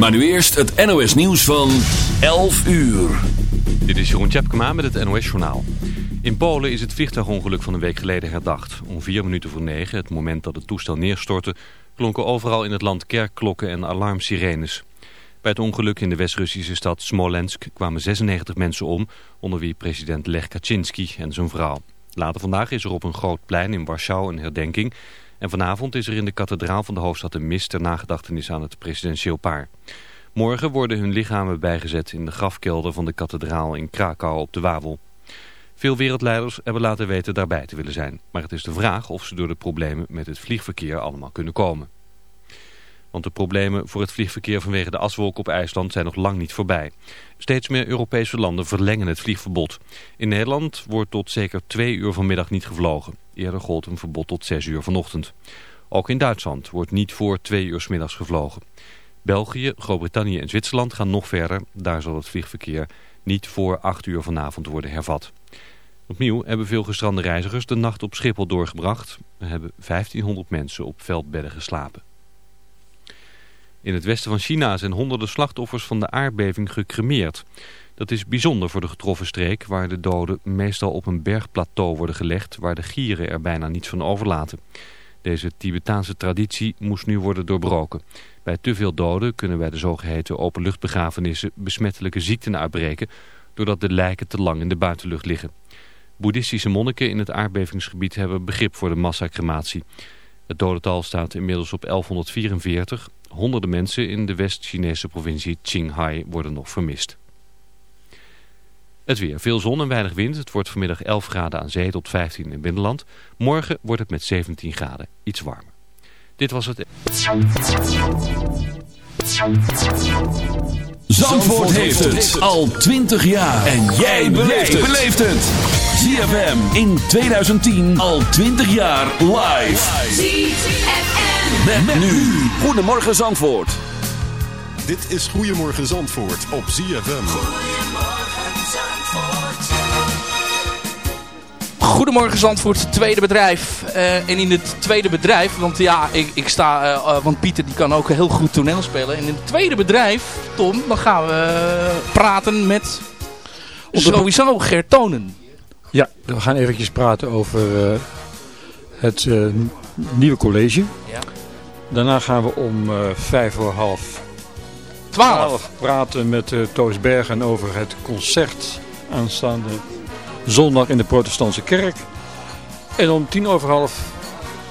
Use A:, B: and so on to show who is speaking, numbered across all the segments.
A: Maar nu eerst het NOS nieuws van 11 uur.
B: Dit is Jeroen Tjepkema met het NOS Journaal. In Polen is het vliegtuigongeluk van een week geleden herdacht. Om vier minuten voor negen, het moment dat het toestel neerstortte... klonken overal in het land kerkklokken en alarmsirenes. Bij het ongeluk in de West-Russische stad Smolensk kwamen 96 mensen om... onder wie president Lech Kaczynski en zijn vrouw. Later vandaag is er op een groot plein in Warschau een herdenking... En vanavond is er in de kathedraal van de hoofdstad een mis ter nagedachtenis aan het presidentieel paar. Morgen worden hun lichamen bijgezet in de grafkelder van de kathedraal in Krakau op de Wawel. Veel wereldleiders hebben laten weten daarbij te willen zijn. Maar het is de vraag of ze door de problemen met het vliegverkeer allemaal kunnen komen. Want de problemen voor het vliegverkeer vanwege de aswolk op IJsland zijn nog lang niet voorbij. Steeds meer Europese landen verlengen het vliegverbod. In Nederland wordt tot zeker twee uur vanmiddag niet gevlogen. Eerder gold een verbod tot zes uur vanochtend. Ook in Duitsland wordt niet voor twee uur s middags gevlogen. België, Groot-Brittannië en Zwitserland gaan nog verder. Daar zal het vliegverkeer niet voor acht uur vanavond worden hervat. Opnieuw hebben veel gestrande reizigers de nacht op Schiphol doorgebracht. Er hebben 1500 mensen op veldbedden geslapen. In het westen van China zijn honderden slachtoffers van de aardbeving gecremeerd. Dat is bijzonder voor de getroffen streek waar de doden meestal op een bergplateau worden gelegd waar de gieren er bijna niets van overlaten. Deze Tibetaanse traditie moest nu worden doorbroken. Bij te veel doden kunnen bij de zogeheten openluchtbegrafenissen besmettelijke ziekten uitbreken doordat de lijken te lang in de buitenlucht liggen. Boeddhistische monniken in het aardbevingsgebied hebben begrip voor de massacrematie. Het dodental staat inmiddels op 1144. Honderden mensen in de West-Chinese provincie Qinghai worden nog vermist. Het weer. Veel zon en weinig wind. Het wordt vanmiddag 11 graden aan zee tot 15 in het binnenland. Morgen wordt het met 17 graden iets warmer. Dit was het...
A: Zandvoort heeft het al 20 jaar. En jij beleeft het. ZFM in 2010 al 20 jaar live.
C: ZFM.
A: Met, nu. Goedemorgen Zandvoort.
D: Dit is Goedemorgen Zandvoort op ZFM.
E: Goedemorgen Zandvoort, tweede bedrijf. Uh, en in het tweede bedrijf, want ja, ik, ik sta, uh, want Pieter die kan ook heel goed toneel spelen. En in het tweede bedrijf, Tom, dan gaan we praten met sowieso Gert Tonen.
F: Ja, we gaan eventjes praten over het nieuwe college.
E: Ja.
F: Daarna gaan we om vijf voor half
E: twaalf
F: praten met Toos Bergen over het concert aanstaande zondag in de protestantse kerk. En om tien over half,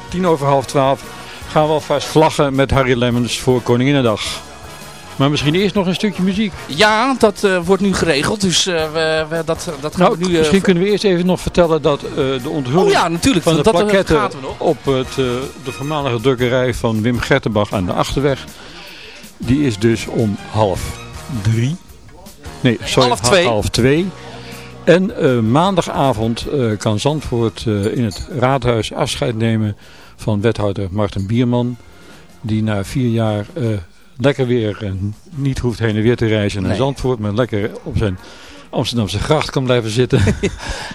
F: tien over half twaalf gaan we alvast vlaggen met Harry Lemmens voor Koninginnedag. Maar misschien eerst nog een stukje muziek.
E: Ja, dat uh, wordt nu geregeld. Dus uh, we, we, dat, dat gaan
F: nou,
E: we nu... Uh,
F: misschien kunnen we eerst even nog vertellen dat de onthulling
E: oh, ja, natuurlijk,
F: van de
E: dat,
F: op het, de voormalige drukkerij van Wim Gertenbach aan de Achterweg. Die is dus om half drie. Nee, sorry,
E: half twee.
F: half twee. En maandagavond kan Zandvoort in het raadhuis afscheid nemen van wethouder Martin Bierman. Die na vier jaar lekker weer niet hoeft heen en weer te reizen naar
E: Nee.
F: Zandvoort. Maar lekker op zijn Amsterdamse gracht kan blijven zitten.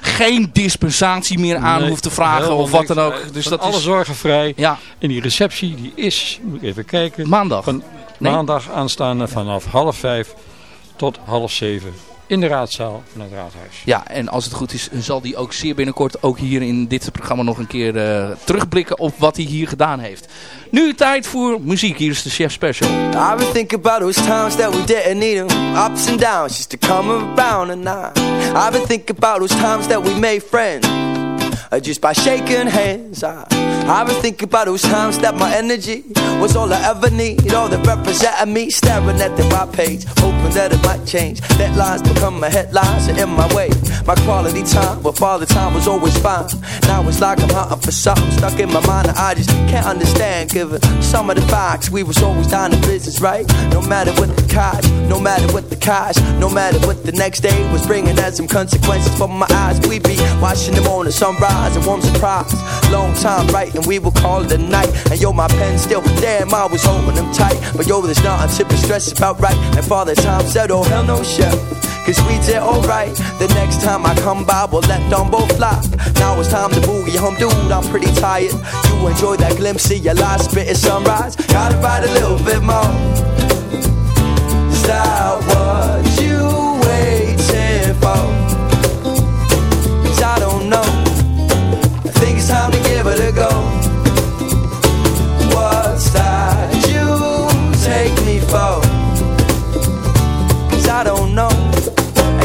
E: Geen dispensatie meer aan
F: Nee,
E: hoeft te vragen of wat dan ook.
F: Nee,
E: Dus dat
F: alle
E: is
F: zorgen vrij.
E: ja,
F: En die receptie die is, moet ik even kijken,
E: maandag.
F: van
E: Nee.
F: maandag aanstaande vanaf half vijf tot half zeven in de raadzaal van het raadhuis.
E: Ja, en als het goed is, zal die ook zeer binnenkort ook hier in dit programma nog een keer eh, terugblikken op wat hij hier gedaan heeft. Nu tijd voor muziek. Hier is de chef special.
G: I been thinking about those times that we didn't need 'em. Ups and downs just to come around and I I've been thinking about those times that we made friends uh, Just by shaking hands I, I've been thinking about those times that my energy Was all I ever need. All that represented me Staring at the right page Hoping that it might change. That Deadlines become my headlines And in my way. My quality time With father time was always fine Now it's like I'm hunting for something Stuck in my mind that I just can't understand. Given some of the facts We was always down to business, right? No matter what the cost No matter what the cost No matter what the next day was bringing As some consequences for my eyes. We be watching the morning sunrise And warm surprise. Long time writing We will call it a night. And yo, my pen still Damn, I was holding them tight. But yo, there's nothing to be stressed about, right? And father time said, oh hell no shit Cause we did alright The next time I come by We'll let them both fly. Now it's time to boogie home Dude, I'm pretty tired. You enjoy that glimpse of your last bit of sunrise. Gotta ride a little bit more give it go. You take me I don't know.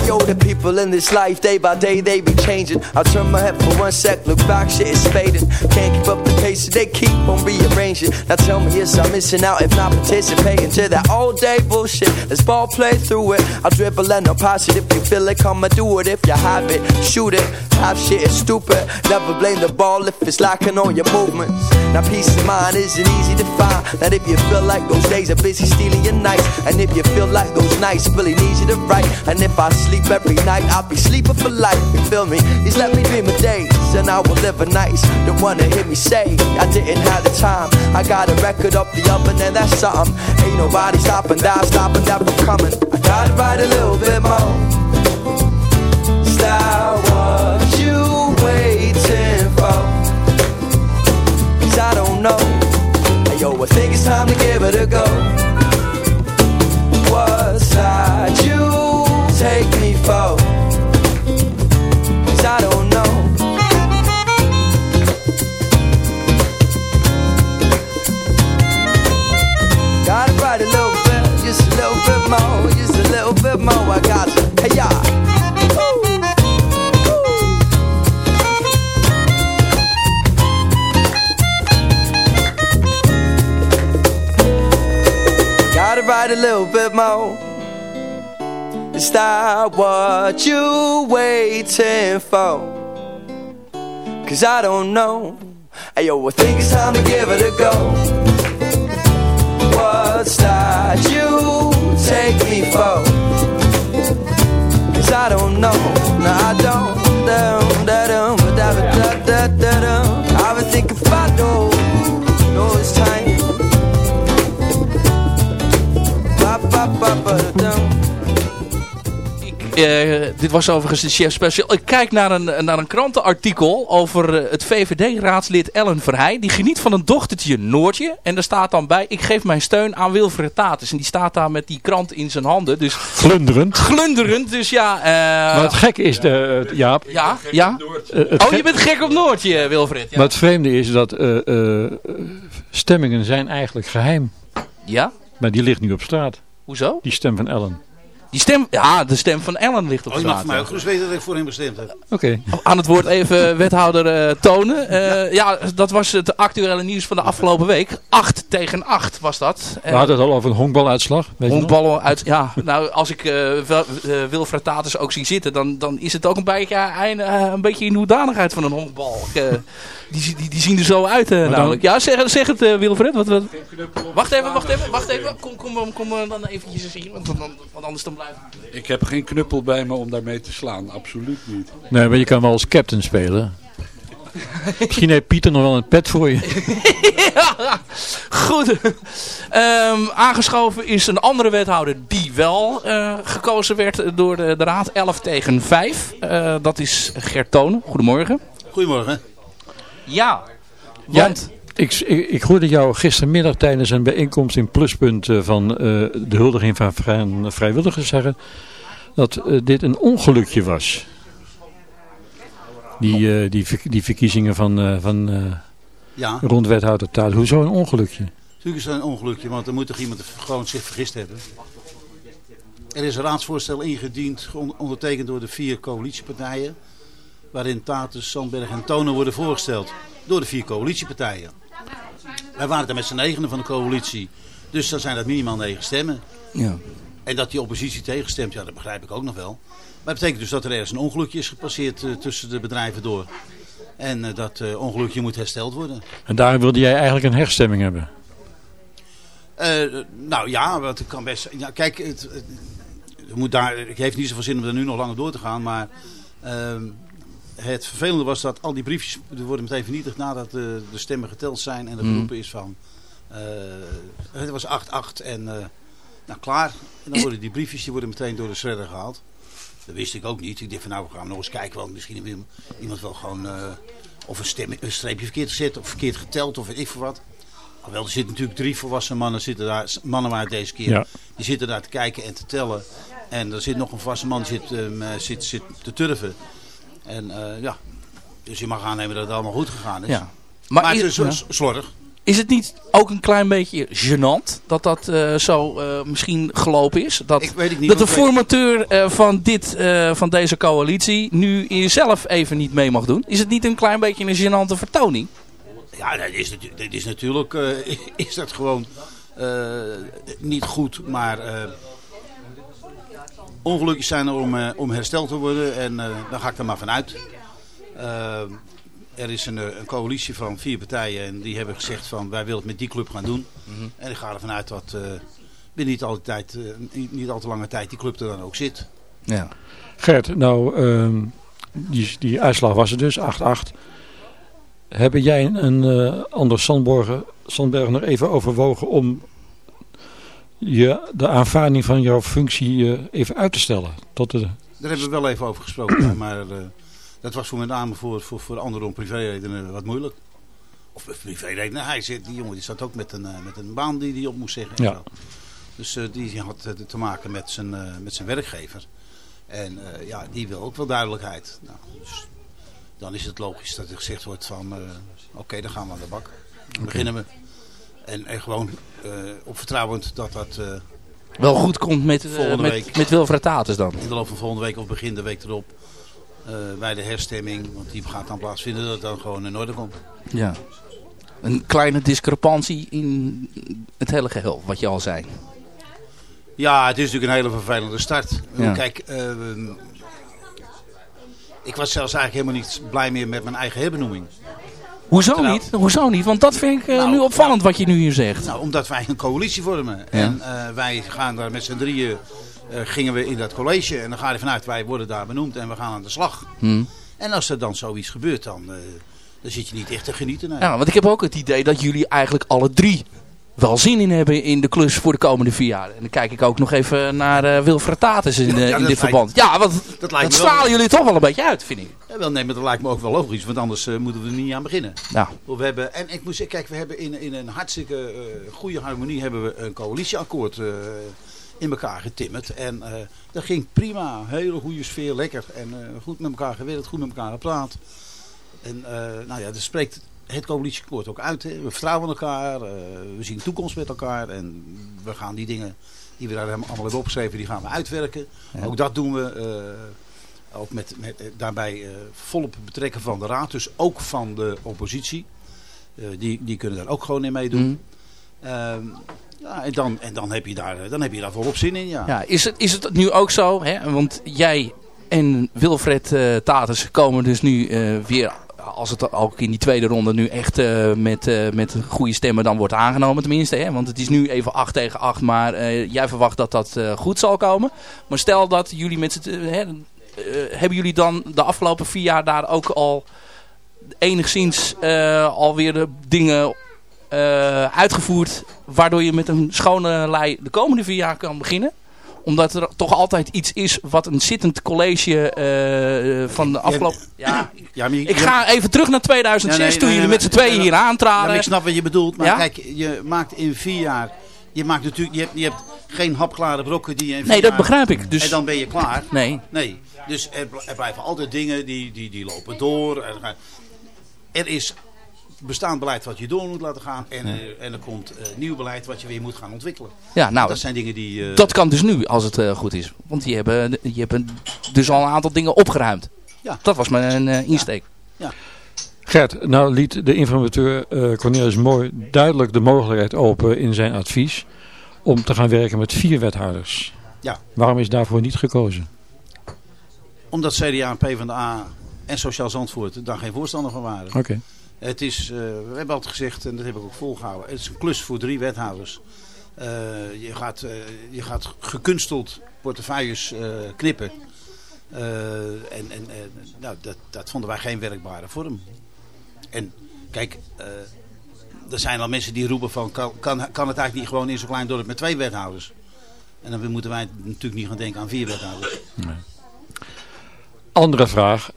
G: The People in this life, day by day, they be changing. I turn my head for one sec, look back, shit is fading. Can't keep up the pace, so they keep on rearranging. Now tell me, yes, I'm missing out if not participating to that all day bullshit. Let's ball play through it. I'll dribble and I'll pass it if you feel it. Come and do it if you have it. Shoot it. Half shit is stupid. Never blame the ball if it's lacking on your movements. Now peace of mind isn't easy to find. That if you feel like those days are busy stealing your nights, and if you feel like those nights really need you to write, and if I sleep every night, I'll be sleeping for life. You feel me? Just let me dream of days, and I will live a nights. Don't wanna hear me say I didn't have the time. I got a record up the oven, and that's something. Ain't nobody stopping that, stopping that from coming. I gotta write a little bit more. Style what you waiting for? Cause I don't know. Hey, yo, I think it's time to give it a go. A little bit more. That what you waiting for? Cause I don't know. Hey yo, I think it's time to give it a go. What's that you take me for? Cause I don't know. No, I don't. Dum, da, dum, da, ba,
E: Eh, dit was overigens de chef special. Ik kijk naar een, naar een krantenartikel over eh, het VVD-raadslid Ellen Verheij. Die geniet van een dochtertje Noortje. En daar staat dan bij, ik geef mijn steun aan Wilfred Tatus. En die staat daar met die krant in zijn handen. Dus
F: Glunderend.
E: glunderend. Dus ja... eh,
F: Maar het gekke is, de, Jaap,
E: ja, ja. Oh,
F: gek-
E: je bent gek op Noortje, Wilfred. Ja.
F: maar het vreemde is dat eh, eh, stemmingen zijn eigenlijk geheim.
E: ja?
F: Maar die ligt nu op straat,
E: Hoezo?
F: die stem van Ellen.
E: Die stem, ja, de stem van Ellen ligt op
H: Oh, je mag mij ook gerust weten dat ik voor hem gestemd heb.
F: Oké.
E: Aan het woord even wethouder eh, tonen. Eh, ja. dat was het actuele nieuws van de afgelopen week. 8 tegen 8 was dat.
F: We hadden het al over een honkbaluitslag.
E: Honkballen uit, ja, nou als ik eh eh, Wilfred Tatus ook zie zitten, dan, dan is het ook een beetje, eh, een, eh, een beetje in de hoedanigheid van een honkbal. Eh, die, die, die zien er zo uit eh, namelijk. Ja, zeg, zeg het eh, Wilfred. Wat, wat? Wacht even, wacht even, wacht even. Kom, kom, kom, eh, dan eventjes eens hier, want, dan, want anders dan
I: Ik heb geen knuppel bij me om daarmee te slaan. Absoluut niet.
F: Nee, maar je kan wel als captain spelen. Misschien heeft Pieter nog wel een pet voor je.
E: Ja, goed. Ehm, aangeschoven is een andere wethouder die wel eh, gekozen werd door de, de raad. 11 tegen 5. Eh, dat is Gert Tonen. Goedemorgen.
H: Goedemorgen.
E: Ja.
F: Ja,
E: Want,
F: ik, ik, ik hoorde jou gistermiddag tijdens een bijeenkomst in Pluspunt eh, van eh, de huldiging van vrij- vrijwilligers zeggen dat eh, dit een ongelukje was. Die, die, die verkiezingen van, van
H: Ja,
F: rond wethouder Taat. Hoezo een ongelukje?
H: natuurlijk is dat een ongelukje, want er moet toch iemand gewoon zich vergist hebben. Er is een raadsvoorstel ingediend, on- ondertekend door de vier coalitiepartijen, waarin Tatus, Sandberg en Tonen worden voorgesteld door de vier coalitiepartijen. Wij waren er met z'n negenen van de coalitie, dus dan zijn dat minimaal negen stemmen.
E: ja.
H: En dat die oppositie tegenstemt, ja, dat begrijp ik ook nog wel. Maar het betekent dus dat er ergens een ongelukje is gepasseerd eh, tussen de bedrijven door. En eh, dat eh, ongelukje moet hersteld worden.
F: En daarom wilde jij eigenlijk een herstemming hebben.
H: Nou ja, wat kan best. Ja, kijk, het, het, het moet daar, het heeft niet zoveel zin om er nu nog langer door te gaan. Maar ehm, het vervelende was dat al die briefjes die worden meteen vernietigd nadat de, de stemmen geteld zijn. En er
E: Mm.
H: geroepen is van. eh, het was 8-8 en eh, nou klaar. En dan worden die briefjes die worden meteen door de shredder gehaald. Dat wist ik ook niet. Ik dacht van nou we gaan nog eens kijken. Want misschien wil iemand wel gewoon eh, of een, stem, een streepje verkeerd gezet of verkeerd geteld of weet ik veel wat. Alhoewel, er zitten natuurlijk drie volwassen mannen, zitten daar, mannen waren deze keer.
F: Ja.
H: Die zitten daar te kijken en te tellen. En er zit nog een volwassen man die zit, zit, zit te turven. En eh, ja, dus je mag aannemen dat het allemaal goed gegaan is.
E: ja.
H: Maar,
E: Maar,
H: het
E: is,
H: is slordig.
E: Is het niet ook een klein beetje gênant dat dat eh, zo eh, misschien gelopen is? Dat,
H: Ik weet het niet,
E: dat de formateur van, dit, van deze coalitie nu zelf even niet mee mag doen? Is het niet een klein beetje een gênante vertoning?
H: Ja, dat is, dit is natuurlijk is dat gewoon niet goed, maar ongelukkig zijn er om, eh, om hersteld te worden en eh daar ga ik er maar vanuit. Eh, er is een, een coalitie van vier partijen en die hebben gezegd van wij willen het met die club gaan doen. En ik ga ervan uit dat binnen niet al, tijd, niet, niet al te lange tijd die club er dan ook zit.
E: Ja.
F: Gert, nou, ehm, die, die uitslag was er dus, 8-8. Hebben jij en eh Anders Sandbergen, Sandbergen nog even overwogen om je, de aanvaarding van jouw functie eh, even uit te stellen? Tot de,
H: Daar hebben we wel even over gesproken, maar eh, dat was voor met name voor, voor, voor anderen om privéredenen wat moeilijk. Of eh, privéredenen, hij zit, die jongen die zat ook met een, eh, met een baan die hij op moest zeggen. en
F: Ja.
H: zo. Dus eh, die had eh, te maken met zijn, eh, met zijn werkgever. En eh, ja, die wil ook wel duidelijkheid. Nou, dus dan is het logisch dat er gezegd wordt van, eh, oké, dan gaan we aan de bak. Dan beginnen we. En, en gewoon eh, op vertrouwend dat dat eh,
E: Wel goed komt met, eh,
H: Volgende
E: met,
H: week.
E: met Wilfred Tatus dan.
H: in de loop van volgende week of begin de week erop bij de herstemming, want die gaat dan plaatsvinden, dat het dan gewoon in orde komt.
E: Ja. Een kleine discrepantie in het hele geheel, wat je al zei.
H: Ja, het is natuurlijk een hele vervelende start.
E: Ja.
H: Kijk, eh, ik was zelfs eigenlijk helemaal niet blij meer met mijn eigen herbenoeming.
E: Hoezo niet? Hoezo niet? Want dat vind ik eh,
H: Nou,
E: nu opvallend wat je nu hier zegt.
H: Nou, omdat wij een coalitie vormen. En eh, wij gaan daar met z'n drieën, eh, gingen we in dat college. En dan ga je vanuit, wij worden daar benoemd en we gaan aan de slag.
E: Hm.
H: En als er dan zoiets gebeurt, dan, dan zit je niet echt te genieten.
E: Ja, want ik heb ook het idee dat jullie eigenlijk alle drie wel zin in hebben in de klus voor de komende vier jaar. En dan kijk ik ook nog even naar eh Wilfred Tatus in, eh,
H: Ja,
E: in
H: dat
E: dit
H: lijkt-
E: verband. Ja, want
H: dat
E: dat,
H: lijkt wel-
E: stralen jullie toch wel een beetje uit, vind ik.
H: Ja, wel, nee, maar dat lijkt me ook wel logisch, want anders eh, moeten we er niet aan beginnen.
E: Nou,
H: We hebben, en ik moet zeggen, kijk, we hebben in, in een hartstikke goede harmonie hebben we een coalitieakkoord in elkaar getimmerd. En dat ging prima, hele goede sfeer, lekker. En goed met elkaar gewerkt, goed met elkaar gepraat. En nou ja, dat spreekt het coalitieakkoord ook uit. Hè. We vertrouwen elkaar, eh, we zien toekomst met elkaar. En we gaan die dingen die we daar allemaal hebben opgeschreven, die gaan we uitwerken. Ook dat doen we. eh, ook met, met, eh, daarbij volop betrekken van de raad, dus ook van de oppositie. Die, die kunnen daar ook gewoon in meedoen.
E: hm.
H: Ehm, ja, en, dan, en dan, heb je daar, dan heb je daar volop zin in, ja.
E: ja, is, het, is het nu ook zo? Hè? Want jij en Wilfred eh Tatus komen dus nu eh, weer, als het ook in die tweede ronde nu echt eh, met, eh, met goede stemmen dan wordt aangenomen tenminste. Hè? Want het is nu even 8 tegen 8, maar eh, jij verwacht dat dat goed zal komen. Maar stel dat jullie met z'n... hebben jullie dan de afgelopen vier jaar daar ook al enigszins alweer de dingen uitgevoerd... waardoor je met een schone lei de komende vier jaar kan beginnen? Omdat er toch altijd iets is wat een zittend college eh, van de afgelopen... Ja,
H: Ja, je-
E: ik ga even terug naar 2006
H: Ja, nee,
E: toen
H: nee,
E: jullie
H: nee,
E: met z'n tweeën hier aantraden.
H: ik snap wat je bedoelt, maar kijk, je maakt in vier jaar... Je, maakt natuurlijk, je, hebt, je hebt geen hapklare brokken die je in vier
E: nee, dat
H: jaar-
E: begrijp ik. Dus,
H: En dan ben je klaar.
E: nee.
H: Nee, dus er, er blijven altijd dingen die, die, die lopen door. Er, er is bestaand beleid wat je door moet laten gaan. En, er- en er komt eh, nieuw beleid wat je weer moet gaan ontwikkelen.
E: Ja, nou,
H: dat zijn dingen die... eh,
E: dat kan dus nu als het eh, goed is. Want je hebt, je hebt dus al een aantal dingen opgeruimd.
H: Ja.
E: Dat was mijn eh, insteek.
F: Gert, nou liet de informateur eh, Cornelis Mooi duidelijk de mogelijkheid open in zijn advies om te gaan werken met vier wethouders.
H: Ja.
F: Waarom is daarvoor niet gekozen?
H: Omdat CDA, PvdA en Sociaal Zandvoort daar geen voorstander van waren.
F: Oké.
H: Het is, eh, we hebben altijd gezegd, en dat heb ik ook volgehouden, het is een klus voor drie wethouders. Eh, je, gaat, eh, je gaat gekunsteld portefeuilles knippen. En en nou, dat, dat vonden wij geen werkbare vorm. En kijk, er zijn al mensen die roepen van, kan, kan, kan het eigenlijk niet gewoon in zo'n klein dorp met twee wethouders? En dan moeten wij natuurlijk niet gaan denken aan vier wethouders.
F: Andere vraag.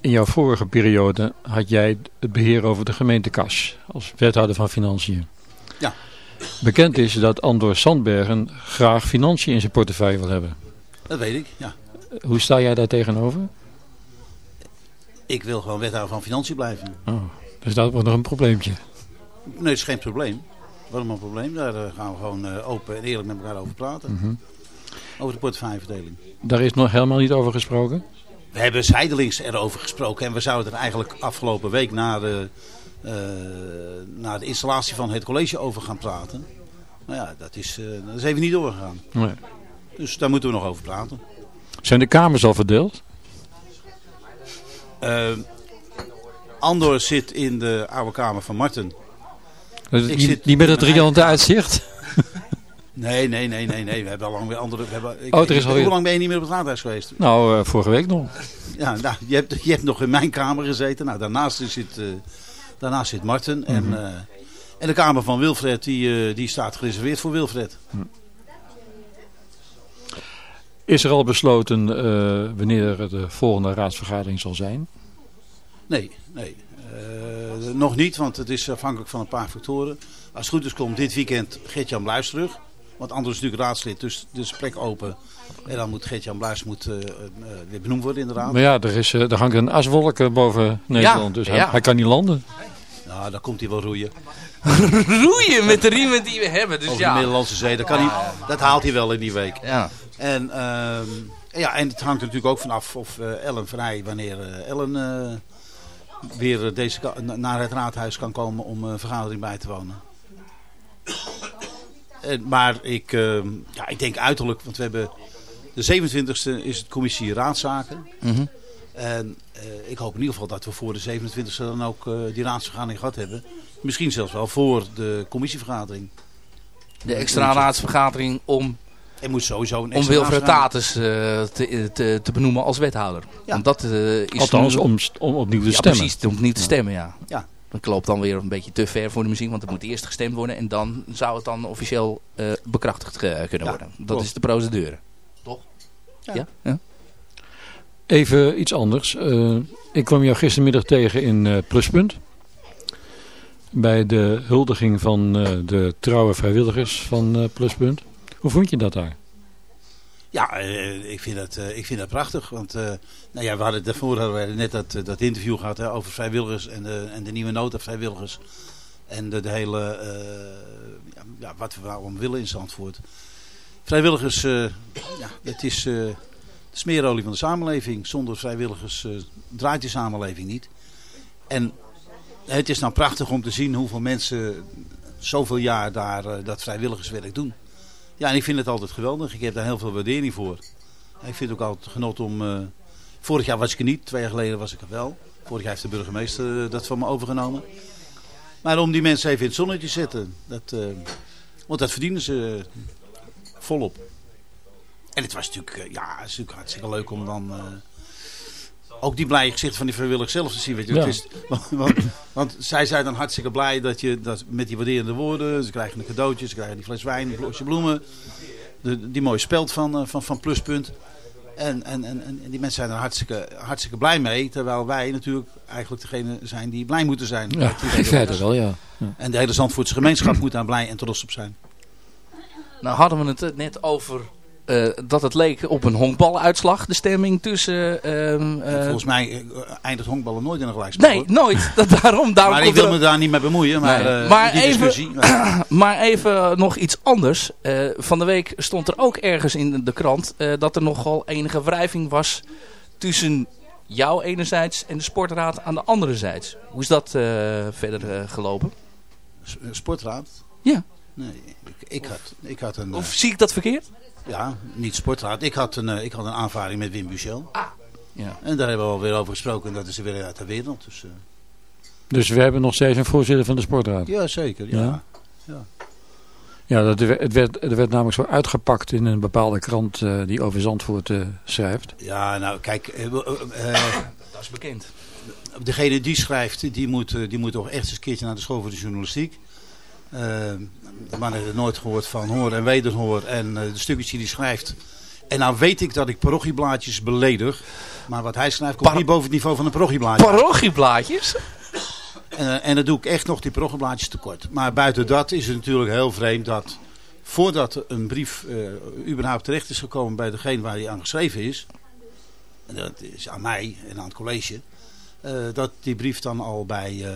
F: In jouw vorige periode had jij het beheer over de gemeentekas als wethouder van Financiën.
H: Ja.
F: Bekend is dat Andor Sandbergen graag financiën in zijn portefeuille wil hebben.
H: Dat weet ik, ja.
F: Hoe sta jij daar tegenover?
H: Ik wil gewoon wethouder van Financiën blijven.
F: Oh, dus dat wordt nog een probleempje.
H: Nee, dat is geen probleem. Waarom een probleem? Daar eh, gaan we gewoon eh, open en eerlijk met elkaar over praten.
F: Mhm.
H: Over de portefeuilleverdeling.
F: Daar is nog helemaal niet over gesproken.
H: We hebben zijdelings erover gesproken. En we zouden er eigenlijk afgelopen week na de, eh, na de installatie van het college over gaan praten. Maar ja, dat is, eh, dat is even niet doorgegaan.
F: Nee.
H: Dus daar moeten we nog over praten.
F: Zijn de kamers al verdeeld?
H: Eh, Andor zit in de oude kamer van Marten.
F: Is
H: Ik
F: niet,
H: zit
F: niet met het riante uitzicht?
H: Nee, nee, nee, nee, nee. We hebben al lang weer andere... We hebben, ik,
F: Oh, er is alweer-
H: Hoe lang ben je niet meer op het raadhuis geweest?
F: Nou, eh, vorige week nog.
H: Ja, nou, je, hebt, je hebt nog in mijn kamer gezeten. Nou, daarnaast zit, eh, daarnaast zit Marten. en, eh, en de kamer van Wilfred, die, die staat gereserveerd voor Wilfred.
F: Is er al besloten wanneer de volgende raadsvergadering zal zijn?
H: Nee, nee. Nog niet, want het is afhankelijk van een paar factoren. Als het goed is komt dit weekend Gert-Jan Bluis terug. Want anders is natuurlijk raadslid, dus de gesprek open. En dan moet Gert-Jan Bluis moet, eh, eh, weer benoemd worden in de raad.
F: Maar ja, er, is, eh, er hangt een aswolk boven Nederland, dus hij,
E: ja.
F: hij kan niet landen.
H: Nou, dan komt hij wel roeien.
E: Roeien met de riemen die we hebben. Dus
H: Over de
E: ja.
H: Middellandse Zee. Dat, kan hij, dat haalt hij wel in die week.
E: ja.
H: En, ehm, ja, en het hangt er natuurlijk ook vanaf of eh, Ellen Vrij, wanneer eh, Ellen eh, weer deze naar het raadhuis kan komen om een vergadering bij te wonen. En, maar ik, ehm, ja, ik denk uiterlijk, want we hebben de 27e is het commissie raadszaken.
E: Mhm.
H: En eh, ik hoop in ieder geval dat we voor de 27e dan ook eh, die raadsvergadering gehad hebben. Misschien zelfs wel voor de commissievergadering.
E: De extra raadsvergadering om,
H: Er moet sowieso een
E: om
H: extra
E: Wilfred Tatus eh, te, te, te benoemen als wethouder.
H: Ja.
E: Want dat eh, is
F: Althans,
E: nu-
F: om, om opnieuw te
E: ja,
F: stemmen.
E: precies, om niet te stemmen, ja.
H: Ja.
E: Dat loopt dan weer een beetje te ver voor de muziek, want er moet eerst gestemd worden en dan zou het dan officieel eh, bekrachtigd eh, kunnen
H: Ja,
E: worden. Dat is de procedure. Toch?
H: Ja.
E: Ja? ja?
F: Even iets anders. Eh, ik kwam jou gistermiddag tegen in eh, Pluspunt. Bij de huldiging van eh, de trouwe vrijwilligers van eh, Pluspunt. Hoe vond je dat daar?
H: Ja, eh, ik, vind dat, eh, ik vind dat prachtig. Want eh, nou ja, we hadden daarvoor hadden we net dat, dat interview gehad hè, over vrijwilligers en de, en de nieuwe nota vrijwilligers. En de, de hele, ja, wat we waarom willen in Zandvoort. Vrijwilligers, ja, het is de smeerolie van de samenleving. Zonder vrijwilligers draait die samenleving niet. En het is nou prachtig om te zien hoeveel mensen zoveel jaar daar dat vrijwilligerswerk doen. Ja, en ik vind het altijd geweldig. Ik heb daar heel veel waardering voor. Ik vind het ook altijd genot om... eh, vorig jaar was ik er niet, twee jaar geleden was ik er wel. Vorig jaar heeft de burgemeester eh, dat van me overgenomen. Maar om die mensen even in het zonnetje te zetten. Dat, eh, want dat verdienen ze volop. En het was natuurlijk, ja, natuurlijk hartstikke leuk om dan... ook die blije gezichten van die vrijwilligers zelf te zien. Weet je.
F: Ja.
H: Het is, want, want, want zij zijn dan hartstikke blij dat je dat met die waarderende woorden. Ze krijgen een cadeautje, ze krijgen die fles wijn, een blosje bloemen. De, die mooie speld van, eh, van, van Pluspunt. En, en, en, en die mensen zijn er hartstikke, hartstikke blij mee. Terwijl wij natuurlijk eigenlijk degene zijn die blij moeten zijn.
F: Ja,
H: vrijwilligers.
F: wel, ja.
H: En de hele Zandvoortse gemeenschap moet daar blij en trots op zijn.
E: Nou hadden we het net over eh, dat het leek op een honkbaluitslag, de stemming tussen... ehm, eh,
H: Volgens mij eh, eindigt honkballen nooit in een gelijkspel.
E: nee, nooit. Dat, daarom, daarom
H: maar ik wil
E: er-
H: me daar niet mee bemoeien. Maar,
E: Nee. Maar even-
H: discussie. maar-
E: Maar even nog iets anders. Van de week stond er ook ergens in de krant dat er nogal enige wrijving was tussen jou enerzijds en de sportraad aan de andere zijds. Hoe is dat verder gelopen?
H: Sportraad?
E: Ja.
H: Nee, ik, ik, had, ik had een...
E: Of zie ik dat verkeerd?
H: Ja, niet sportraad. Ik had een, eh, ik had een aanvaring met Wim Buchel.
E: Ja.
H: En daar hebben we alweer over gesproken. En dat is er weer uit de wereld. Dus, eh,
F: Dus we hebben nog steeds een voorzitter van de sportraad.
H: ja, zeker. Ja.
F: Ja. Ja, dat, het, werd, het werd namelijk zo uitgepakt in een bepaalde krant eh, die over Zandvoort schrijft.
H: Ja, nou kijk.
E: Dat is bekend.
H: degene die schrijft, die moet, die moet toch echt eens een keertje naar de school voor de journalistiek. Eh, de man heeft er nooit gehoord van hoor en wederhoor. En eh, de stukjes die hij schrijft. En nou weet ik dat ik parochieblaadjes beledig. Maar wat hij schrijft komt
E: Par-
H: niet boven het niveau van een parochieblaadje.
E: Parochieblaadjes?
H: En, eh, en dan doe ik echt nog die programmaatjes tekort. Maar buiten dat is het natuurlijk heel vreemd dat voordat een brief überhaupt terecht is gekomen bij degene waar hij aan geschreven is. En dat is aan mij en aan het college. dat die brief dan al bij,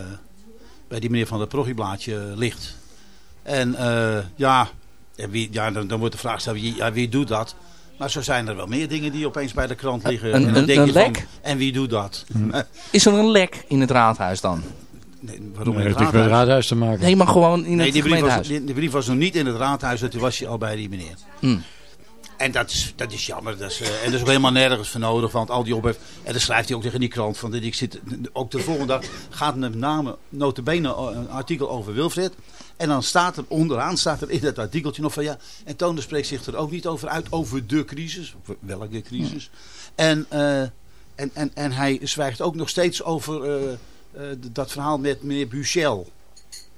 H: bij die meneer van het progieblaadje ligt. En eh, ja, en wie, ja dan, dan wordt de vraag gesteld, wie, ja, wie doet dat? Maar zo zijn er wel meer dingen die opeens bij de krant liggen.
E: Een-
H: en dan
E: een-
H: denk
E: een
H: je van,
E: lek?
H: en wie doet dat?
E: Is er een lek in het raadhuis dan?
H: Nee, waarom
F: Nee,
H: in
F: het
H: het
F: heeft met het
H: raadhuis?
F: raadhuis te maken.
E: Nee, maar gewoon in
H: Nee,
E: het
H: die brief, was,
E: gemeentehuis.
H: die, die brief was nog niet in het raadhuis, en toen was je al bij die meneer.
E: Hmm.
H: En dat is, dat is jammer. Dat eh, en dat is ook helemaal nergens voor nodig. Want al die ophef. En dan schrijft hij ook tegen die krant. Van, ik zit, ook de volgende dag gaat met name notabene een artikel over Wilfred. En dan staat er onderaan staat er in dat artikeltje nog van ja. En Toonder spreekt zich er ook niet over uit. Over de crisis. Welke crisis. En, eh, en, en, en hij zwijgt ook nog steeds over eh, eh, dat verhaal met meneer Buchel.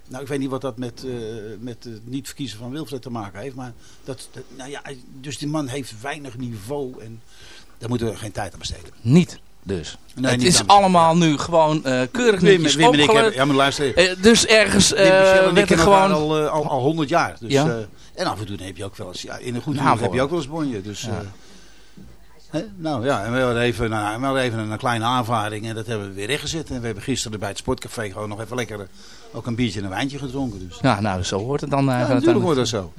H: Nou, ik weet niet wat dat met, eh, met het niet verkiezen van Wilfred te maken heeft. Maar dat, dat- nou ja, dus die man heeft weinig niveau. En daar moeten we geen tijd aan besteden.
E: Niet dus.
H: Nee,
E: het is allemaal nu gewoon eh, keurig
H: Wim,
E: netjes
H: Wim ik hebben,
E: opgelet.
H: ja, maar luister.
E: Eh, dus ergens
H: ik
E: werd er gewoon...
H: al, al, al 100 jaar. Dus,
E: Ja.
H: en af en toe heb je ook wel eens, ja, in een goed
E: Nou,
H: humeur heb je ook wel eens bonje. Dus,
E: Ja.
H: hè? nou ja, en we hadden even, nou, we hadden even een, kleine aanvaring en dat hebben we weer rechtgezet. En we hebben gisteren bij het sportcafé gewoon nog even lekker ook een biertje en een wijntje gedronken. Dus.
E: Ja, nou, zo hoort het dan
H: Ja,
E: eigenlijk.
H: natuurlijk wordt dat zo.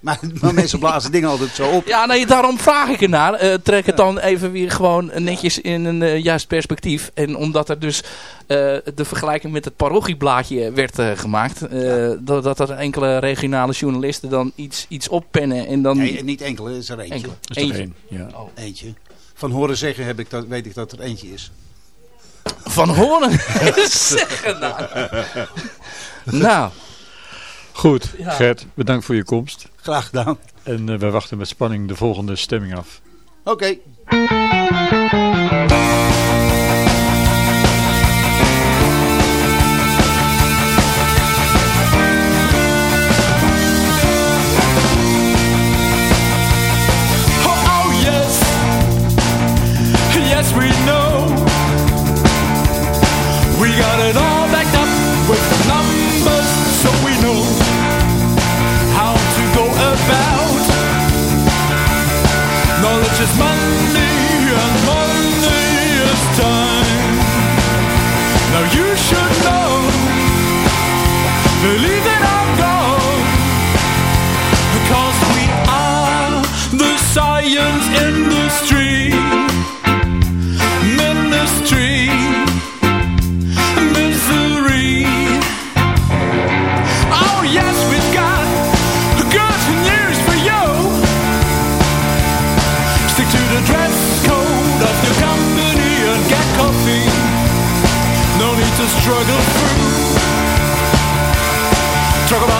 H: Maar, maar mensen blazen dingen altijd zo op.
E: Ja, nee, daarom vraag ik ernaar. Eh trek het dan even weer gewoon netjes in een eh, juist perspectief. En omdat er dus eh, de vergelijking met het parochieblaadje werd eh, gemaakt. eh, dat, dat er enkele regionale journalisten dan iets, iets oppennen. En dan...
H: Nee, niet enkele, is er eentje.
E: Enkele.
F: Is toch
E: Eentje.
F: Ja.
H: Eentje. Van horen zeggen heb ik dat, weet ik dat er eentje is.
E: Van horen zeggen nou. nou,
F: Goed,
E: Ja.
F: Gert, bedankt voor je komst.
H: Graag gedaan.
F: En eh, wij wachten met spanning de volgende stemming af.
H: Oké.
J: Struggle through. Talk about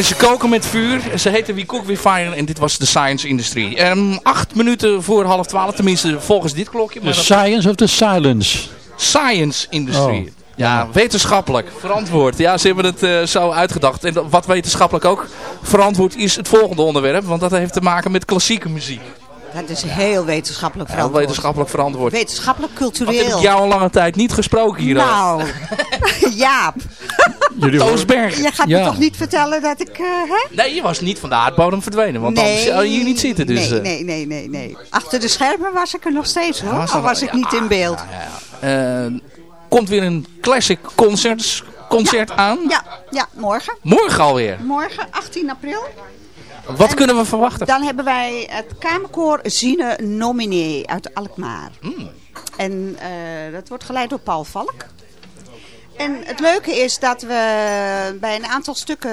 E: En ze koken met vuur. Ze heten We Cook We Fire. En dit was de Science Industry. Ehm, acht minuten voor half twaalf. Tenminste, volgens dit klokje.
F: De
E: Maar
F: science of the silence?
E: Science Industry.
F: Oh.
E: Ja, wetenschappelijk. Verantwoord. Ja, ze hebben het eh, zo uitgedacht. En wat wetenschappelijk ook verantwoord is het volgende onderwerp. Want dat heeft te maken met klassieke muziek.
K: Dat is heel wetenschappelijk
E: Heel
K: verantwoord.
E: wetenschappelijk verantwoord.
K: Wetenschappelijk,
E: Wat heb
K: cultureel.
E: ik jou al lange tijd niet gesproken hier.
K: Nou, Jaap,
F: Jullie
E: Toosberg.
K: je gaat
F: Ja.
K: me toch niet vertellen dat ik... eh, hè?
E: Nee, je was niet van de aardbodem verdwenen. Want anders zou je hier niet zitten. Dus,
K: nee,
E: eh.
K: nee, nee, nee, nee. Achter de schermen was ik er nog steeds hoor.
E: was
K: Al was ik niet in beeld.
E: Eh, komt weer een classic concert, concert aan.
K: Ja, ja, morgen.
E: Morgen alweer.
K: Morgen, 18 april.
E: Wat kunnen we verwachten?
K: Dan hebben wij het Kamerkoor Zine Nominee uit Alkmaar.
E: Hmm.
K: En eh, dat wordt geleid door Paul Valk. En het leuke is dat we bij een aantal stukken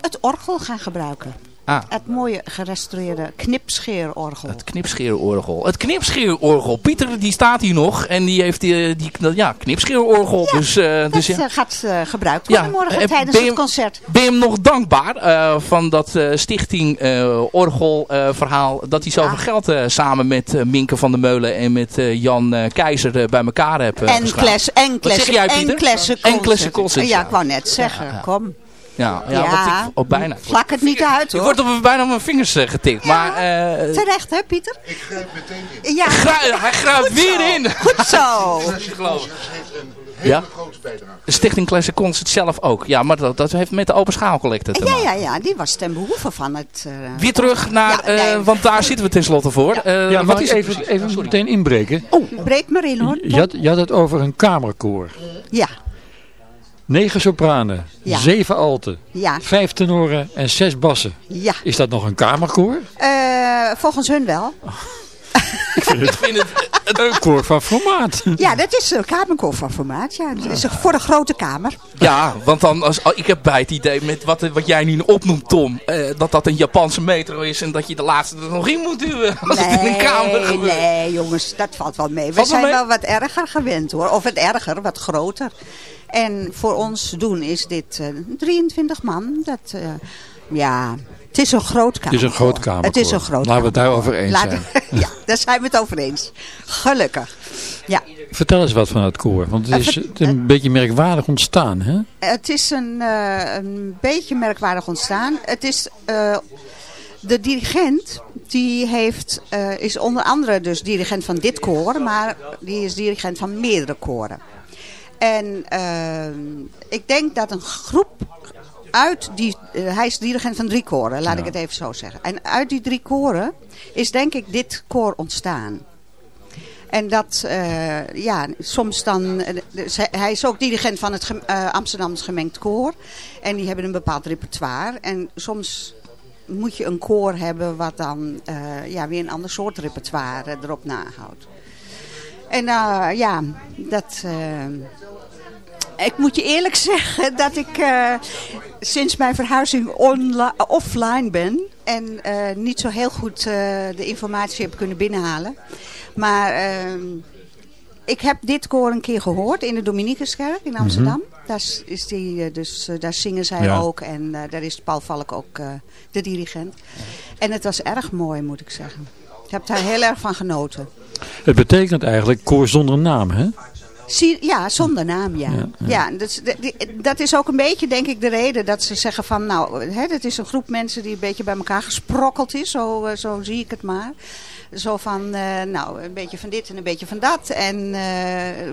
K: het orgel gaan gebruiken.
E: Ah.
K: Het mooie gerestaureerde knipscheerorgel.
E: Het knipscheerorgel. Het knipscheerorgel. Pieter die staat hier nog en die heeft die, die ja, knipscheerorgel. dus, eh,
K: Dat
E: dus ja.
K: eh, gaat eh, gebruikt worden morgen
E: eh,
K: tijdens het concert.
E: Ben je hem nog dankbaar eh, van dat eh, stichting eh, Orgel eh, verhaal dat hij zoveel geld eh, samen met eh, Minke van der Meulen en met eh, Jan eh, Keizer eh, bij elkaar uh,
K: En kles, en kles, en
E: En concert,
K: Ja,
E: ja.
K: ik wou net zeggen, kom.
E: Ja, ja, ik, oh, bijna.
K: Vlak het niet uit
E: Ik
K: hoor.
E: word op bijna op mijn vingers eh, getikt. Maar eh,
K: Terecht hè Pieter?
L: Ik grijp meteen in.
K: Ja.
E: Hij
K: Goed
E: weer
K: zo.
E: in.
K: Goed zo.
E: geloof
L: heeft een hele
E: Ja?
L: grote bijdrage.
E: De Stichting Classic Concert zelf ook. Ja, maar dat, dat heeft met de open schaal collecte te
K: Ja,
E: maken.
K: ja, ja, die was ten behoeve van het... eh,
E: Weer terug naar,
K: Ja, nee.
E: eh, want daar zitten we tenslotte voor. Eh,
F: Ja,
E: wat
F: mag
E: is
F: ik even, even meteen inbreken?
K: breek maar in hoor.
F: Je had, je had het over een kamerkoor.
K: Ja,
F: Negen sopranen,
K: Ja.
F: zeven alten,
K: ja,
F: vijf tenoren en zes bassen.
K: ja.
F: Is dat nog een kamerkoor?
K: Eh, volgens hun wel.
E: Ik vind het,
F: Een koor van formaat.
K: Ja, dat is een kamerkoor van formaat. Ja, dat is voor de grote kamer.
E: ja, want dan als, oh, ik heb bij het idee met wat, wat jij nu opnoemt, Tom, eh, dat dat een Japanse metro is en dat je de laatste er nog in moet duwen. Als het in een kamer
K: Nee,
E: gebeurt.
K: nee jongens, dat valt wel mee. We
E: Valt
K: zijn
E: mee?
K: wel wat erger gewend hoor. Of het erger, wat groter. En voor ons doen is dit eh, 23 man. Dat, eh, ja, het is een groot kamer.
F: Het is een groot kamerkoor.
K: Het is een groot
F: Laten we het daarover eens zijn.
K: ja, daar zijn we het over eens. Gelukkig. Ja,
F: Vertel eens wat van het koor. Want het is, het is een beetje merkwaardig ontstaan. Hè?
K: het is een, eh, een beetje merkwaardig ontstaan. Het is... eh, de dirigent die heeft, eh, is onder andere dus dirigent van dit koor, maar die is dirigent van meerdere koren. En eh, ik denk dat een groep uit die, eh, hij is dirigent van drie koren, laat ik het even zo zeggen. En uit die drie koren is denk ik dit koor ontstaan. En dat, eh, ja, soms dan, eh, dus hij- is ook dirigent van het gem- eh, Amsterdams gemengd koor. En die hebben een bepaald repertoire. En soms moet je een koor hebben wat dan ja, weer een ander soort repertoire erop nahoudt. En ja, dat... ik moet je eerlijk zeggen dat ik eh, sinds mijn verhuizing offline ben. En eh, niet zo heel goed eh, de informatie heb kunnen binnenhalen. Maar ehm, ik heb dit koor een keer gehoord in de Dominicuskerk in Amsterdam. daar, is- die, dus, daar zingen zij
F: Ja.
K: ook. En daar is Paul Valk ook de dirigent. En het was erg mooi moet ik zeggen. Ik heb daar heel erg van genoten.
F: Het betekent eigenlijk koor zonder naam. Hè?
K: Ja, zonder naam, ja.
F: Ja,
K: dus dat is ook een beetje, denk ik, de reden dat ze zeggen van... nou, hè, het is een groep mensen die een beetje bij elkaar gesprokkeld is. Zo, eh, zo zie ik het maar. Zo van, eh, nou, een beetje van dit en een beetje van dat. En eh,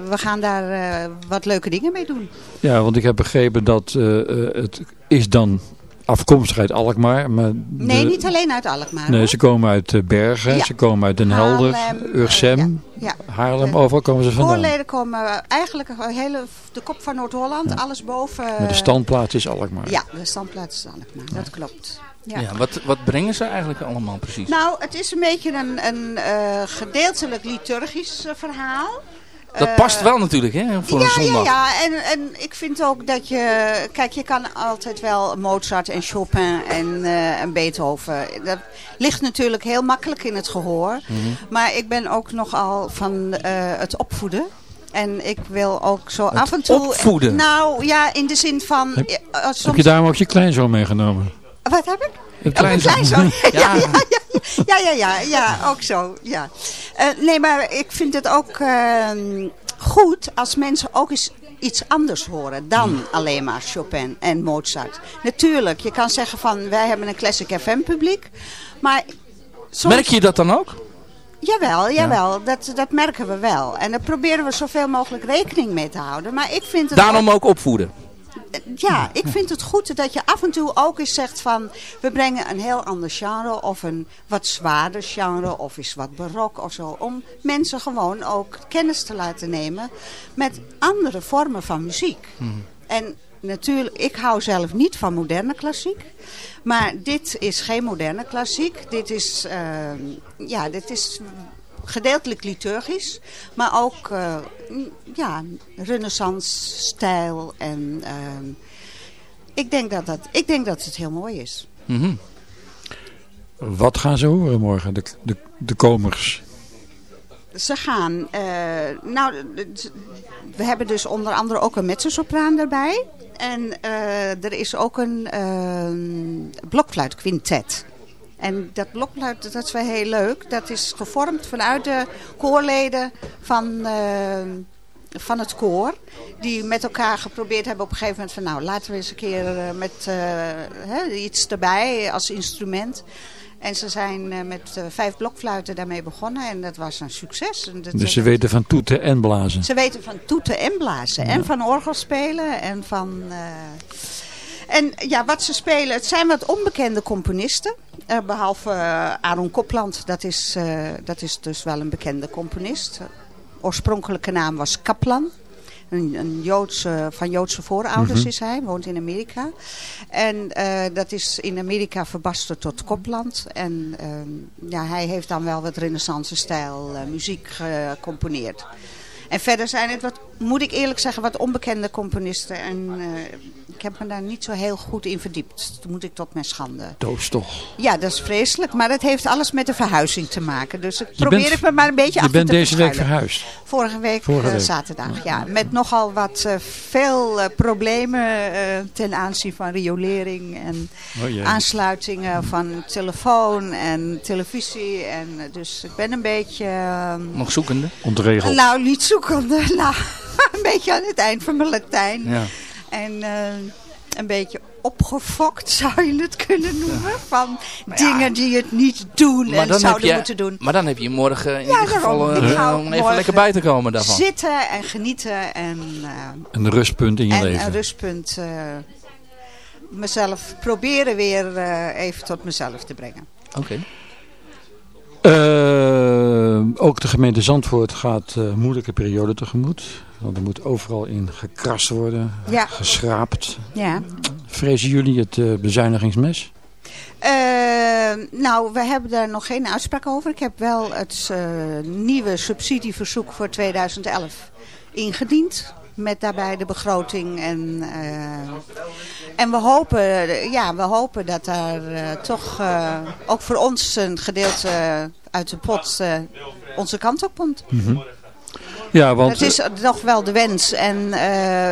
K: we gaan daar wat leuke dingen mee doen.
F: Ja, want ik heb begrepen dat het is dan afkomstig uit Alkmaar. Maar
K: Nee,
F: de-
K: niet alleen uit Alkmaar.
F: Nee,
K: hoor.
F: ze komen uit eh, Bergen,
K: Ja.
F: ze komen uit Den Helder,
K: Haarlem,
F: Ursem,
K: Ja.
F: Haarlem, overal komen ze vandaan.
K: Voorleden komen eigenlijk hele, de kop van Noord-Holland, alles boven.
F: Maar de standplaats is Alkmaar.
K: Ja, de standplaats is Alkmaar, dat klopt. Ja.
E: Ja, wat, wat brengen ze eigenlijk allemaal precies?
K: Nou, het is een beetje een, een eh, gedeeltelijk liturgisch eh, verhaal.
E: Dat
K: Eh,
E: past wel natuurlijk, hè, voor een
K: ja,
E: zondag.
K: ja, ja. En, en ik vind ook dat je... Kijk, je kan altijd wel Mozart en Chopin en, eh, en Beethoven... Dat ligt natuurlijk heel makkelijk in het gehoor.
E: Mhm.
K: Maar ik ben ook nogal van eh, het opvoeden. En ik wil ook zo af en toe...
F: opvoeden?
K: Nou, ja, in de zin van...
F: Heb-
K: soms,
F: Heb je daarom ook je kleinzoon meegenomen?
K: Wat heb ik?
F: Een
K: Oh,
F: kleinzoon.
K: ja, ja, ja, ja, ja, ja, ook zo. Ja. Eh, nee, maar ik vind het ook ehm, goed als mensen ook eens iets anders horen dan alleen maar Chopin en Mozart. Natuurlijk, je kan zeggen van wij hebben een Classic FM publiek, maar soms...
E: Merk je dat dan ook?
K: Jawel, jawel, dat, dat merken we wel. En daar proberen we zoveel mogelijk rekening mee te houden. Maar ik vind het
E: Daarom ook opvoeden.
K: Ja, ik vind het goed dat je af en toe ook eens zegt van... we brengen een heel ander genre of een wat zwaarder genre of is wat barok of zo. Om mensen gewoon ook kennis te laten nemen met andere vormen van muziek. En natuurlijk, ik hou zelf niet van moderne klassiek. Maar dit is geen moderne klassiek. Dit is, uh, ja, dit is gedeeltelijk liturgisch. Maar ook uh, ja, renaissance stijl. En uh, ik, denk dat dat, ik denk dat het heel mooi is.
F: Mm -hmm. Wat gaan ze horen morgen, de, de, de komers?
K: Ze gaan, uh, nou, we hebben dus onder andere ook een mezzosopraan erbij. En uh, er is ook een uh, blokfluitquintet. En dat blokfluit, dat is wel heel leuk. Dat is gevormd vanuit de koorleden van, van het koor. Die met elkaar geprobeerd hebben op een gegeven moment van... nou, laten we eens een keer met hè, iets erbij als instrument... En ze zijn met vijf blokfluiten daarmee begonnen en dat was een succes. En dat,
F: dus ze weten van toeten en blazen?
K: Ze weten van toeten en blazen. Ja. En van orgel spelen en van... En ja, wat ze spelen, het zijn wat onbekende componisten. behalve Aaron Kopland, dat is, dat is dus wel een bekende componist. Oorspronkelijke naam was Kaplan. Een, een Joodse, van Joodse voorouders mm -hmm. is hij, woont in Amerika. En dat is in Amerika verbasterd tot Kopland. En uh, ja, hij heeft dan wel wat renaissance stijl muziek gecomponeerd. En verder zijn het, wat, moet ik eerlijk zeggen, wat onbekende componisten. En uh, ik heb me daar niet zo heel goed in verdiept. Dat moet ik tot mijn schande.
F: Doos toch?
K: Ja, dat is vreselijk. Maar dat heeft alles met de verhuizing te maken. Dus ik probeer bent, ik me maar een beetje af te
F: Je bent deze week verhuisd?
K: Vorige week, Vorige uh, week. zaterdag, ja. Met nogal wat uh, veel problemen ten aanzien van riolering. En oh, aansluitingen van telefoon en televisie. En, dus ik ben een beetje...
E: Nog zoekende?
F: Ontregeld?
K: Nou, niet zoekende. Nou, een beetje aan het eind van mijn Latijn. Ja. En uh, een beetje opgefokt zou je het kunnen noemen. Van ja, dingen die het niet doen en zouden
E: je,
K: moeten doen.
E: Maar dan heb je morgen in ja, ieder geval uh, om even lekker bij te komen daarvan.
K: Zitten en genieten. En, uh,
F: een rustpunt in je
K: en
F: leven.
K: een rustpunt. mezelf proberen weer even tot mezelf te brengen.
E: Oké. Okay.
F: Uh, ook de gemeente Zandvoort gaat uh, moeilijke periode tegemoet. Want er moet overal in gekrast worden, ja. geschraapt.
K: Ja.
F: Vrezen jullie het uh, bezuinigingsmes?
K: nou, we hebben daar nog geen uitspraak over. Ik heb wel het nieuwe subsidieverzoek voor 2011 ingediend met daarbij de begroting. En, uh, en we, hopen, ja, we hopen dat daar uh, toch uh, ook voor ons een gedeelte uit de pot onze kant op komt.
F: Mm -hmm. Ja, want...
K: Het is toch wel de wens. En,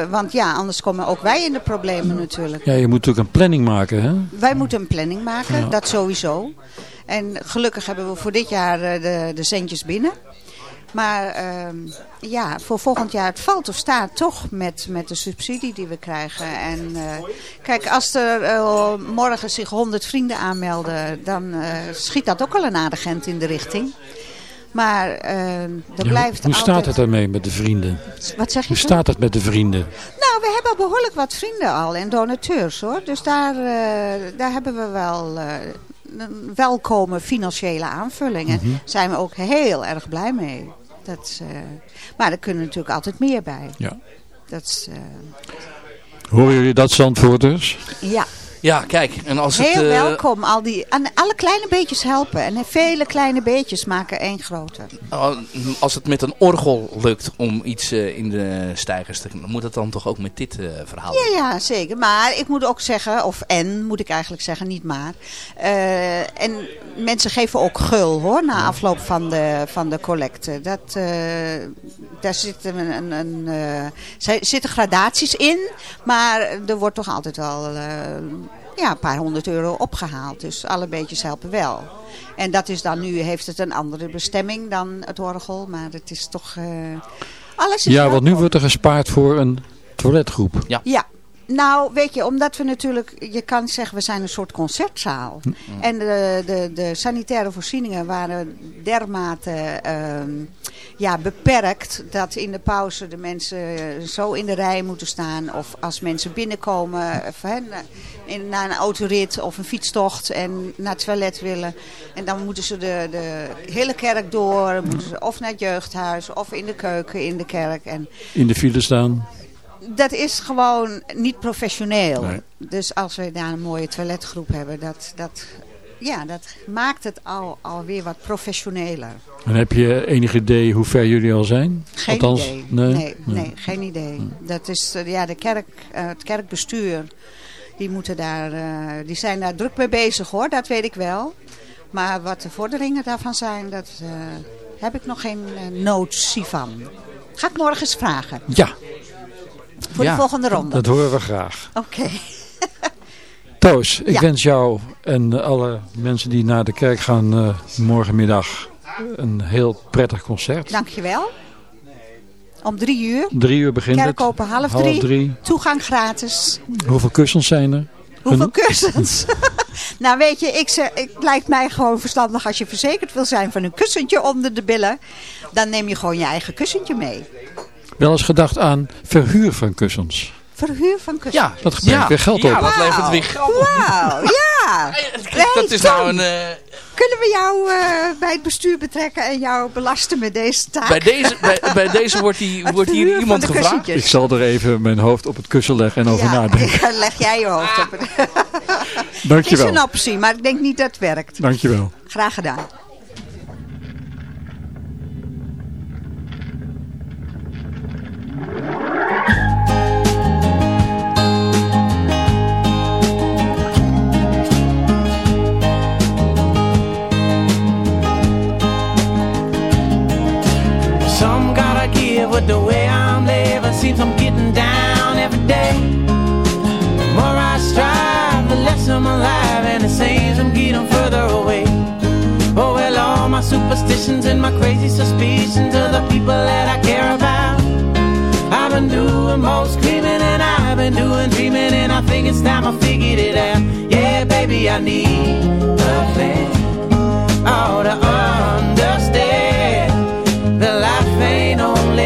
K: want ja, anders komen ook wij in de problemen natuurlijk.
F: Ja, je moet natuurlijk een planning maken, hè?
K: Wij moeten een planning maken, ja. dat sowieso. En gelukkig hebben we voor dit jaar de, de centjes binnen. Maar uh, ja, voor volgend jaar het valt of staat toch met, met de subsidie die we krijgen. En uh, kijk, als er uh, morgen zich 100 vrienden aanmelden, dan uh, schiet dat ook al een aardig end in de richting. Maar er ja, blijft
F: Hoe staat het ermee met de vrienden?
K: Wat zeg je?
F: Hoe staat het met de vrienden?
K: Nou, we hebben behoorlijk wat vrienden al en donateurs hoor. Dus daar, daar hebben we wel welkome financiële aanvulling. En mm -hmm. zijn we ook heel erg blij mee. Dat, uh, maar er kunnen natuurlijk altijd meer bij.
F: Ja.
K: Dat is, uh...
F: Horen jullie dat, Zandvoorters?
K: Ja.
E: Ja, kijk. En als
K: Heel
E: het, uh...
K: welkom. Al die, aan alle kleine beetjes helpen. En vele kleine beetjes maken één grote.
E: Als het met een orgel lukt om iets uh, in de stijgers te... Moet het dan toch ook met dit uh, verhaal?
K: Ja, ja, zeker. Maar ik moet ook zeggen, of en moet ik eigenlijk zeggen, niet maar. en mensen geven ook gul hoor, na afloop van de, van de collecte. Dat, daar zitten, een, een, een zitten gradaties in. Maar er wordt toch altijd wel ja, een paar honderd euro opgehaald. Dus alle beetjes helpen wel. En dat is dan nu, heeft het een andere bestemming dan het orgel. Maar het is toch... Uh, alles is
F: ja, want nu wordt er gespaard voor een toiletgroep.
E: Ja.
K: ja. Nou, weet je, omdat we natuurlijk, je kan zeggen, we zijn een soort concertzaal. Mm. En de, de, de sanitaire voorzieningen waren dermate uh, ja, beperkt dat in de pauze de mensen zo in de rij moeten staan. Of als mensen binnenkomen he, in, na een autorit of een fietstocht en naar het toilet willen. En dan moeten ze de, de hele kerk door, moeten ze of naar het jeugdhuis of in de keuken in de kerk. En,
F: in de file staan.
K: Dat is gewoon niet professioneel.
F: Nee.
K: Dus als we daar een mooie toiletgroep hebben, dat, dat, ja, dat maakt het al, alweer wat professioneler.
F: En heb je enig idee hoe ver jullie al zijn?
K: Geen
F: Althans,
K: idee.
F: Nee?
K: Nee, nee, geen idee. Dat is eh, ja, de kerk, eh, het kerkbestuur. Die, moeten daar, eh, die zijn daar druk mee bezig hoor, dat weet ik wel. Maar wat de vorderingen daarvan zijn, dat heb ik nog geen notie van. Ga ik morgen eens vragen.
F: Ja,
K: Voor
E: Ja,
K: de volgende ronde.
F: dat horen we graag.
K: Oké.
F: Toos, ik
K: Ja.
F: wens jou en alle mensen die naar de kerk gaan eh, morgenmiddag een heel prettig concert.
K: Dankjewel. Om drie uur.
F: Drie uur begint
K: Kerk
F: het.
K: open half
F: Half
K: drie.
F: drie.
K: Toegang gratis.
F: Hoeveel kussens zijn er?
K: Hoeveel kussens? nou weet je, ik zeg, het lijkt mij gewoon verstandig als je verzekerd wil zijn van een kussentje onder de billen. Dan neem je gewoon je eigen kussentje mee.
F: Wel eens gedacht aan verhuur van kussens.
K: Verhuur van kussens.
E: Ja,
F: Dat brengt
E: ja,
F: weer geld
E: ja,
F: op.
E: dat levert weer geld op.
K: Wauw, ja.
E: dat is
K: Tom,
E: nou een... eh,
K: Kunnen we jou eh, bij het bestuur betrekken en jou belasten met deze taak?
E: bij, deze, bij, bij deze wordt, die,
K: Het
E: wordt hier iemand gevraagd.
K: kussentjes.
F: Ik zal er even mijn hoofd op het kussen leggen en over
K: ja,
F: nadenken.
K: leg jij je hoofd op. het is
F: Dankjewel.
K: een optie, maar ik denk niet dat het werkt.
F: Dankjewel.
K: Graag gedaan.
M: The way I'm living. Seems I'm getting down every day. The more I strive, the less I'm alive, and it seems I'm getting further away. Oh well, all my superstitions and my crazy suspicions of the people that I care about. I've been doing most screaming and I've been doing dreaming, and I think it's time I figured it out. Yeah, baby, I need a plan. Oh, to understand that life ain't only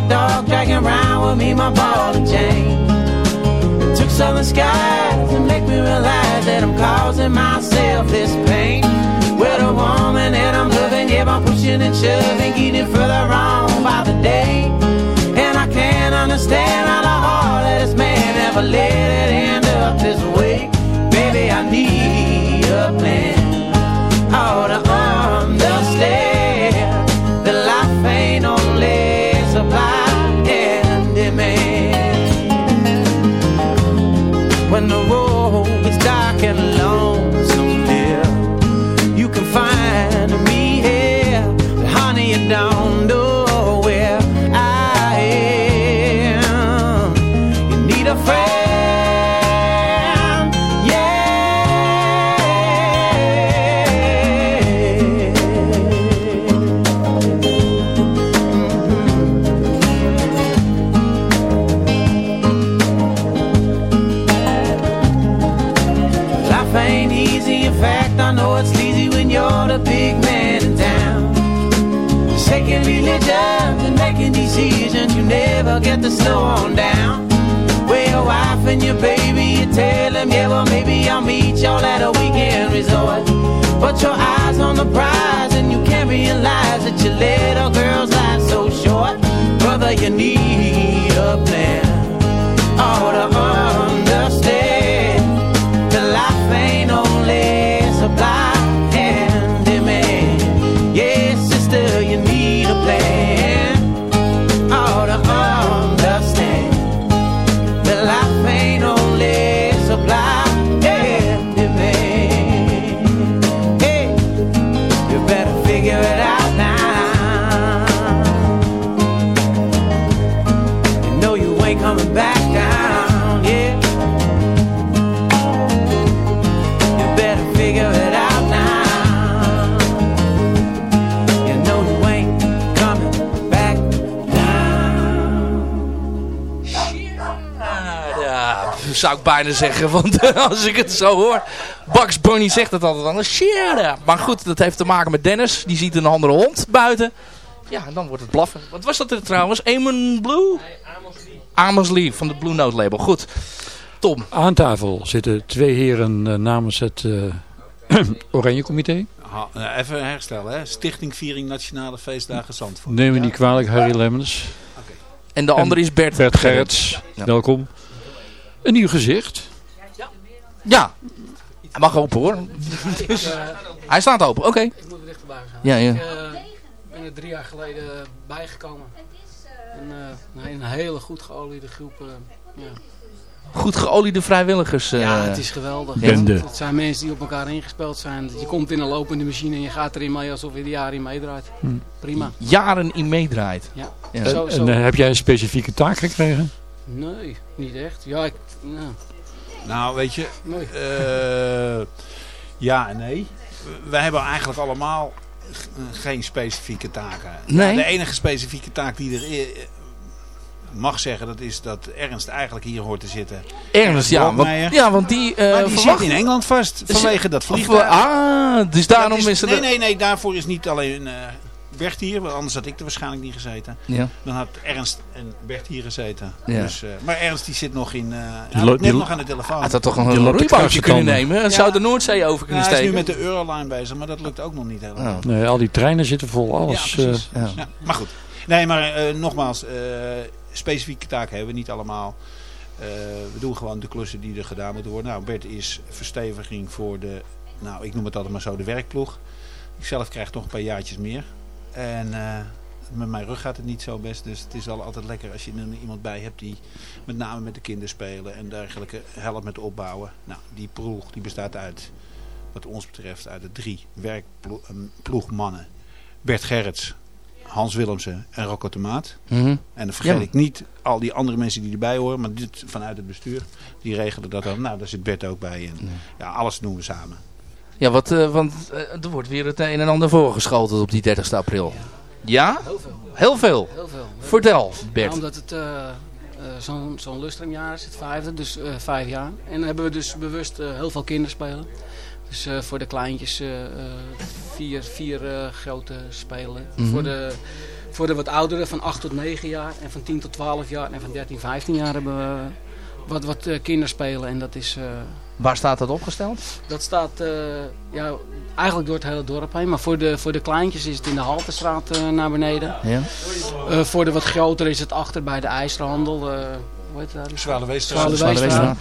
M: after dark, dragging around with me my ball and chain. Took southern skies to make me realize that I'm causing myself this pain. With a woman that I'm loving, yeah, I'm pushing and shoving, getting further wrong by the day. And I can't understand how the heartless man ever let it end up this way. Never get to slow on down. Where your wife and your baby, you tell them, yeah, well, maybe I'll meet y'all at a weekend resort. But your eyes on the prize, and you can't realize that your little girl's life so short. Brother, you need a plan. Oh, to
E: bijna zeggen, want als ik het zo hoor. Bugs Bunny zegt het altijd anders. Shit. Maar goed, dat heeft te maken met Dennis. Die ziet een andere hond buiten. Ja, en dan wordt het blaffen. Wat was dat er trouwens? Amon Blue? Amos Lee van de Blue Note label. Goed. Tom.
F: Aan tafel zitten twee heren eh, namens het eh, Oranje Comité.
N: Ha, eh, even herstellen, hè. Stichting Viering Nationale Feestdagen Zandvoort.
F: Neem me niet kwalijk, Harry Lemmens.
E: En de andere is Bert.
F: Bert Gerrits,
E: Ja.
F: welkom. Een nieuw gezicht.
E: Ja. Hij mag open hoor. Hij staat open, oké.
O: Ik moet er dichterbij gaan.
E: Ja, ja.
O: Ik eh, ben er drie jaar geleden bijgekomen. En eh, nee, een hele goed geoliede groep. eh, ja.
E: Goed geoliede vrijwilligers. eh.
O: ja, het is geweldig.
E: Bende.
O: Het, zijn mensen die op elkaar ingespeeld zijn. Je komt in een lopende machine en je gaat erin mee alsof je er jaren in meedraait.
F: Hm.
O: Prima.
E: Jaren in meedraait.
O: Ja.
F: En eh, heb jij een specifieke taak gekregen?
O: Nee, niet echt. Ja, ik, nou,
N: Nou, weet je,
O: Mooi.
N: eh, ja en nee. Wij hebben eigenlijk allemaal geen specifieke taken.
E: Nee.
N: de enige specifieke taak die er mag zeggen, dat is dat Ernst eigenlijk hier hoort te zitten.
E: Ernst, ja. Want, ja, want die, eh
N: maar die
E: verwacht...
N: zit in Engeland vast vanwege dat vliegtuig.
E: ah, dus daarom
N: Dat
E: is, er...
N: Nee, nee, nee, daarvoor is niet alleen eh, Bert hier, want anders had ik er waarschijnlijk niet gezeten.
E: Ja.
N: Dan had Ernst en Bert hier gezeten.
E: Ja.
N: Dus, eh, maar Ernst die zit nog in, eh
F: Die
N: hij loopt net
F: die-
N: nog aan de telefoon.
E: Had dat toch een
F: het
E: kunnen nemen? En zou de Noordzee over kunnen
N: Nou, hij is nu
E: steken?
N: met de Euroline bezig, maar dat lukt ook nog niet helemaal.
E: Oh.
F: Nee, al die treinen zitten vol, alles.
N: Ja, precies.
F: eh,
E: Ja.
N: Ja, maar goed. Nee, maar eh, nogmaals, eh, specifieke taken hebben we niet allemaal. Eh, we doen gewoon de klussen die er gedaan moeten worden. Nou, Bert is versteviging voor de, nou ik noem het altijd maar zo, de werkploeg. Ik zelf krijg nog een paar jaartjes meer. En eh, met mijn rug gaat het niet zo best. Dus het is wel altijd lekker als je iemand bij hebt die met name met de kinderen spelen en dergelijke helpt met opbouwen. Nou, die ploeg die bestaat uit, wat ons betreft, uit de drie werkploegmannen. Bert Gerrits, Hans Willemsen en Rocco Tomaat.
E: Mhm.
N: En dan vergeet
E: Ja.
N: ik niet al die andere mensen die erbij horen. Maar dit vanuit het bestuur. Die regelen dat dan. Nou, daar zit Bert ook bij. En ja, alles doen we samen.
E: Ja, wat, eh, want eh, er wordt weer het een en ander voorgeschoten op die 30 april. Ja?
O: heel veel.
E: Heel veel.
O: Heel veel.
E: Vertel, Bert.
O: Ja, omdat het eh, zo'n zo'n lustrum is, het vijfde, dus vijf jaar. En dan hebben we dus bewust heel veel kinderspelen. Dus eh, voor de kleintjes eh, vier, vier eh, grote spelen.
E: Mhm.
O: voor, de, voor de wat ouderen van 8 tot 9 jaar en van 10 tot 12 jaar en van 13, 15 jaar hebben we wat, wat kinderspelen. En dat is...
E: Waar staat dat opgesteld?
O: dat staat eh, ja, eigenlijk door het hele dorp heen. Maar voor de, voor de kleintjes is het in de Haltestraat eh, naar beneden.
E: Ja.
O: Eh, voor de wat groter is het achter bij de IJzerhandel. eh hoe heet dat?
N: Zwaluweestraat.
O: Zwaluweestraat.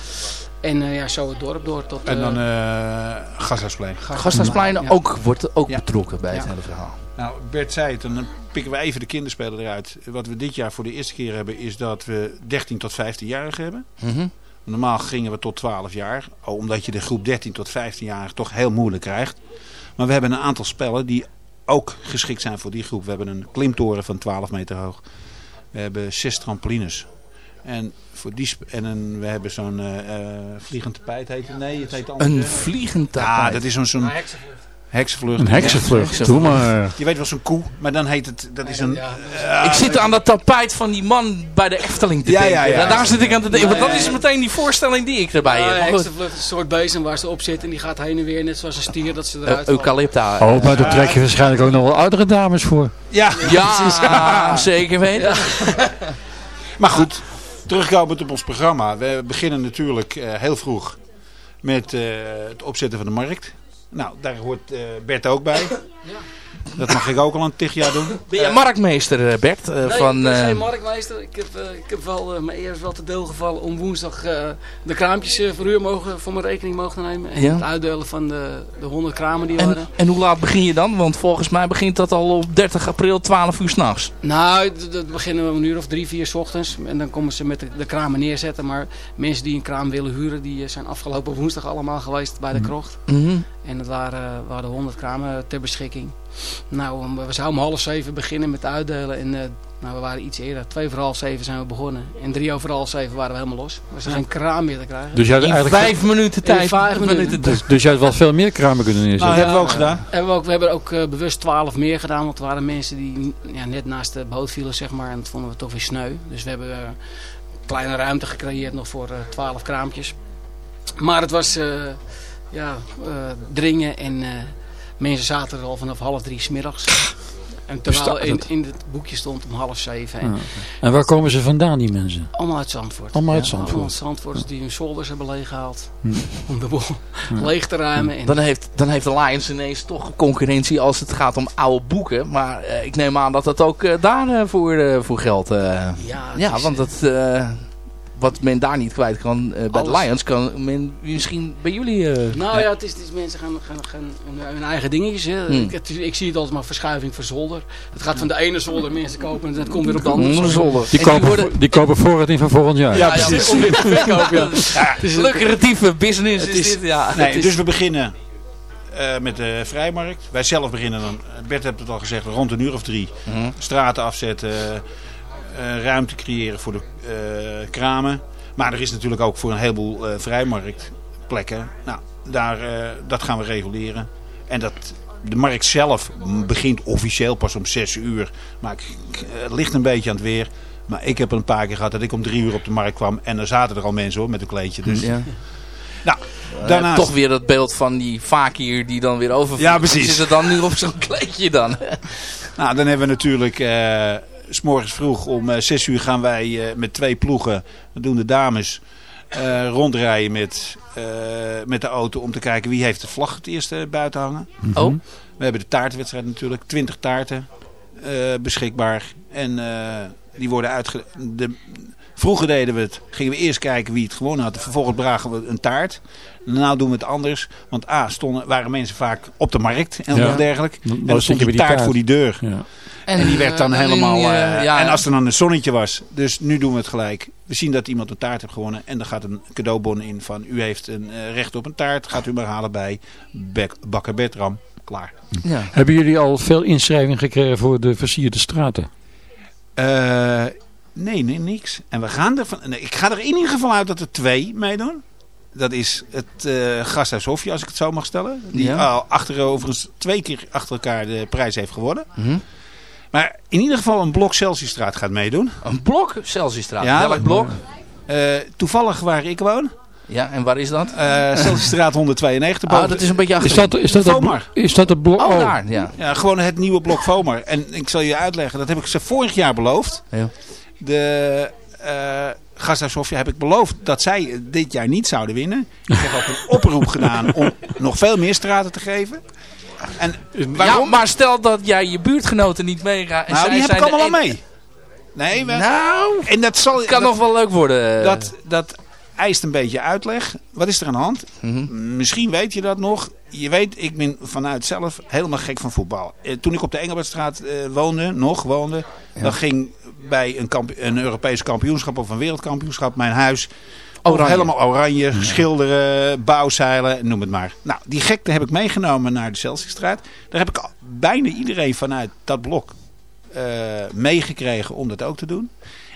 O: En eh, ja, zo het dorp door tot...
N: En
O: eh,
N: dan eh Gasthuisplein.
E: Gasthuisplein
O: Ja.
E: ook, wordt ook
N: Ja.
E: betrokken bij het hele verhaal.
N: Nou, Bert zei het. En dan pikken we even de kinderspelen eruit. Wat we dit jaar voor de eerste keer hebben. Is dat we 13 tot 15-jarigen hebben.
E: Mhm.
N: Normaal gingen we tot 12 jaar. Oh, omdat je de groep 13 tot 15 jaar toch heel moeilijk krijgt. Maar we hebben een aantal spellen die ook geschikt zijn voor die groep. We hebben een klimtoren van 12 meter hoog. We hebben zes trampolines. En, voor die sp- en een, we hebben zo'n eh eh, vliegend tapijt heet het. Nee, het heet anders.
E: Een vliegend
N: Ja,
E: tapijt.
N: dat is zo'n zo'n heksenvlucht.
F: Een heksenvlucht, doe maar.
N: Je weet wel zo'n koe, maar dan heet het, dat is een... eh,
E: ik zit aan dat tapijt van die man bij de Efteling te
N: Ja,
E: denken.
N: ja, ja.
E: Daar zit ik aan te denken. Want dat is meteen die voorstelling die ik erbij
O: ja,
E: heb.
O: een heksenvlucht is een soort bezem waar ze op zit en die gaat heen en weer net zoals een stier dat ze eruit
E: Eh,
O: vallen.
E: Eucalypta.
F: Oh, maar daar trek je waarschijnlijk ook nog wel oudere dames voor.
N: Ja,
E: Ja, zeker weten.
N: Maar goed, terugkomend op ons programma. We beginnen natuurlijk eh, heel vroeg met eh, het opzetten van de markt. Nou, daar hoort eh, Bert ook bij. Dat mag ik ook al een tig jaar doen.
E: Ben je marktmeester, eh, Bert? eh,
O: Nee,
E: van,
O: ik ben
E: eh,
O: geen marktmeester. Ik heb, ik heb wel, mijn eer is wel te deel gevallen om woensdag eh, de kraampjes voor u mogen, voor mijn rekening mogen nemen. En
E: Ja.
O: het uitdelen van de, de 100 kramen die
E: en,
O: waren.
E: en hoe laat begin je dan? Want volgens mij begint dat al op 30 april 12 uur s'nachts.
O: Nou, dat beginnen we om een uur of drie, vier 's ochtends. En dan komen ze met de, de kramen neerzetten. Maar mensen die een kraam willen huren, die zijn afgelopen woensdag allemaal geweest bij de krocht.
E: Mhm.
O: En het waren, eh, waren 100 kramen ter beschikking. Nou, om- we zouden om half zeven beginnen met uitdelen. En eh, nou, we waren iets eerder. Twee voor half zeven zijn we begonnen. En drie over half zeven waren we helemaal los. Er was er geen kraam meer te krijgen.
F: Dus jij eigenlijk...
E: vijf minuten
O: In
E: tijd.
O: vijf minuten.
F: Dus, dus jij had wel veel meer kramen kunnen
N: Nou,
F: neerzetten.
N: hebben we ook gedaan.
O: Hebben we, ook, we hebben ook eh, bewust 12 meer gedaan. Want er waren mensen die ja, net naast de boot vielen, zeg maar. En dat vonden we toch weer sneu. Dus we hebben eh, een kleine ruimte gecreëerd nog voor 12 kraampjes. Maar het was eh, ja, eh, dringen en eh, mensen zaten er al vanaf half drie smiddags. En terwijl
F: Bestaat
O: in,
F: het?
O: in het boekje stond om half zeven. En
F: Ja. En waar komen ze vandaan, die mensen?
O: Allemaal uit Zandvoort.
F: Allemaal uit
O: Ja,
F: Zandvoort.
O: Allemaal Zandvoorters die hun zolders hebben leeggehaald.
F: Hm.
O: Om de boel leeg te ruimen. En
E: Dan heeft, dan heeft de Lions ineens toch concurrentie als het gaat om oude boeken. Maar eh, ik neem aan dat dat ook eh, daar eh, voor, eh, voor geldt. eh.
O: Ja,
E: ja
O: is,
E: want dat, wat men daar niet kwijt kan eh, bij de. Lions, kan men misschien bij jullie... eh,
O: Nou ja, het is, het is mensen gaan, gaan, gaan hun, hun eigen dingetjes. Hè.
E: Hmm.
O: Ik, het ik zie het altijd maar verschuiving van zolder. Het gaat van de ene zolder mensen kopen en dat komt weer op de andere
E: Andere
O: zolder.
E: zolder.
F: Die
E: En die
F: kopen,
E: worden-
F: voor- die kopen voorraad in van volgend jaar.
E: Ja, precies.
O: om weer te verkopen, ja.
E: Het is een lucratieve business
O: Het
E: is,
O: is-
E: dit, ja.
N: Nee,
O: Het is-
N: dus we beginnen eh, met de vrijmarkt. Wij zelf beginnen dan, Bert heeft het al gezegd, rond een uur of drie.
E: Mhm.
N: Straten afzetten, ruimte creëren voor de eh, kramen. Maar er is natuurlijk ook voor een heleboel eh, vrijmarktplekken. Nou, daar, eh, dat gaan we reguleren. En dat, de markt zelf begint officieel pas om zes uur. Maar het ligt een beetje aan het weer. Maar ik heb een paar keer gehad dat ik om drie uur op de markt kwam. En er zaten er al mensen hoor, met een kleedje. Dus,
E: Ja.
N: nou,
E: Daarnaast... toch weer dat beeld van die fakir die dan weer over.
N: Ja, precies.
E: Zit er dan nu op zo'n kleedje dan?
N: Nou, dan hebben we natuurlijk... eh, s morgens vroeg om eh, 6 uur gaan wij eh, met twee ploegen, dat doen de dames, eh, rondrijden met, eh, met de auto om te kijken wie heeft de vlag het eerste buiten hangen.
E: Oh,
N: We hebben de taartwedstrijd natuurlijk, 20 taarten eh, beschikbaar. En eh, die worden uitge... De... Vroeger deden we het, gingen we eerst kijken wie het gewonnen had. Vervolgens bragen we een taart. Daarna doen we het anders. Want A, stonden, waren mensen vaak op de markt en
F: Ja.
N: of.
F: Dan
N: En dan stond die taart,
F: taart.
N: voor die deur.
F: Ja.
N: En die werd dan
E: eh,
N: helemaal...
E: eh,
N: eh,
E: ja.
N: En als er dan een zonnetje was. Dus nu doen we het gelijk. We zien dat iemand een taart heeft gewonnen. En er gaat een cadeaubon in van... U heeft een recht op een taart. Gaat u maar halen bij Bek, Bakker Bertram. Klaar.
E: ja.
F: Hebben jullie al veel inschrijvingen gekregen voor de versierde straten?
N: Eh, nee, nee, niks. En we gaan er van, nee, ik ga er in ieder geval uit dat er twee meedoen. Dat is het eh Gasthuis Hofje, als ik het zo mag stellen. Die
E: Ja.
N: al achter, overigens twee keer achter elkaar de prijs heeft gewonnen.
E: Mhm.
N: Maar in ieder geval een blok Celsiusstraat gaat meedoen.
E: Een blok Celsiusstraat.
N: Ja,
E: Welk
N: dat-
E: blok?
N: Eh, toevallig waar ik woon.
E: Ja, en waar is dat?
N: eh Celsiusstraat 192.
E: Ah, dat is een beetje
F: Is
E: achter.
F: dat, is dat, het,
N: Vomar.
F: is dat het blok?
E: Oh,
F: oh.
E: daar, ja.
N: Ja, gewoon het nieuwe blok Vomar. En ik zal je uitleggen, dat heb ik ze vorig jaar beloofd.
E: Ja.
N: De eh Gasthuis Hofje heb ik beloofd dat zij dit jaar niet zouden winnen. Ik heb ook een oproep gedaan om nog veel meer straten te geven. En
E: Ja,
N: waarom?
E: maar stel dat jij je buurtgenoten niet meegaat. en
N: nou,
E: zij
N: die heb
E: zijn
N: ik allemaal mee. Nee, we,
E: Nou,
N: en dat zal
E: het kan
N: dat,
E: nog wel leuk worden.
N: dat, dat eist een beetje uitleg. Wat is er aan de hand?
E: Mhm.
N: Misschien weet je dat nog. Je weet, ik ben vanuit zelf helemaal gek van voetbal. Eh, toen ik op de Engelbertstraat eh, woonde, nog woonde, dan ging bij een, een Europees kampioenschap of een wereldkampioenschap mijn huis
E: Oranje.
N: helemaal oranje, schilderen, bouwzeilen, noem het maar. Nou, die gekte heb ik meegenomen naar de Celsiusstraat. Daar heb ik bijna iedereen vanuit dat blok eh, meegekregen om dat ook te doen.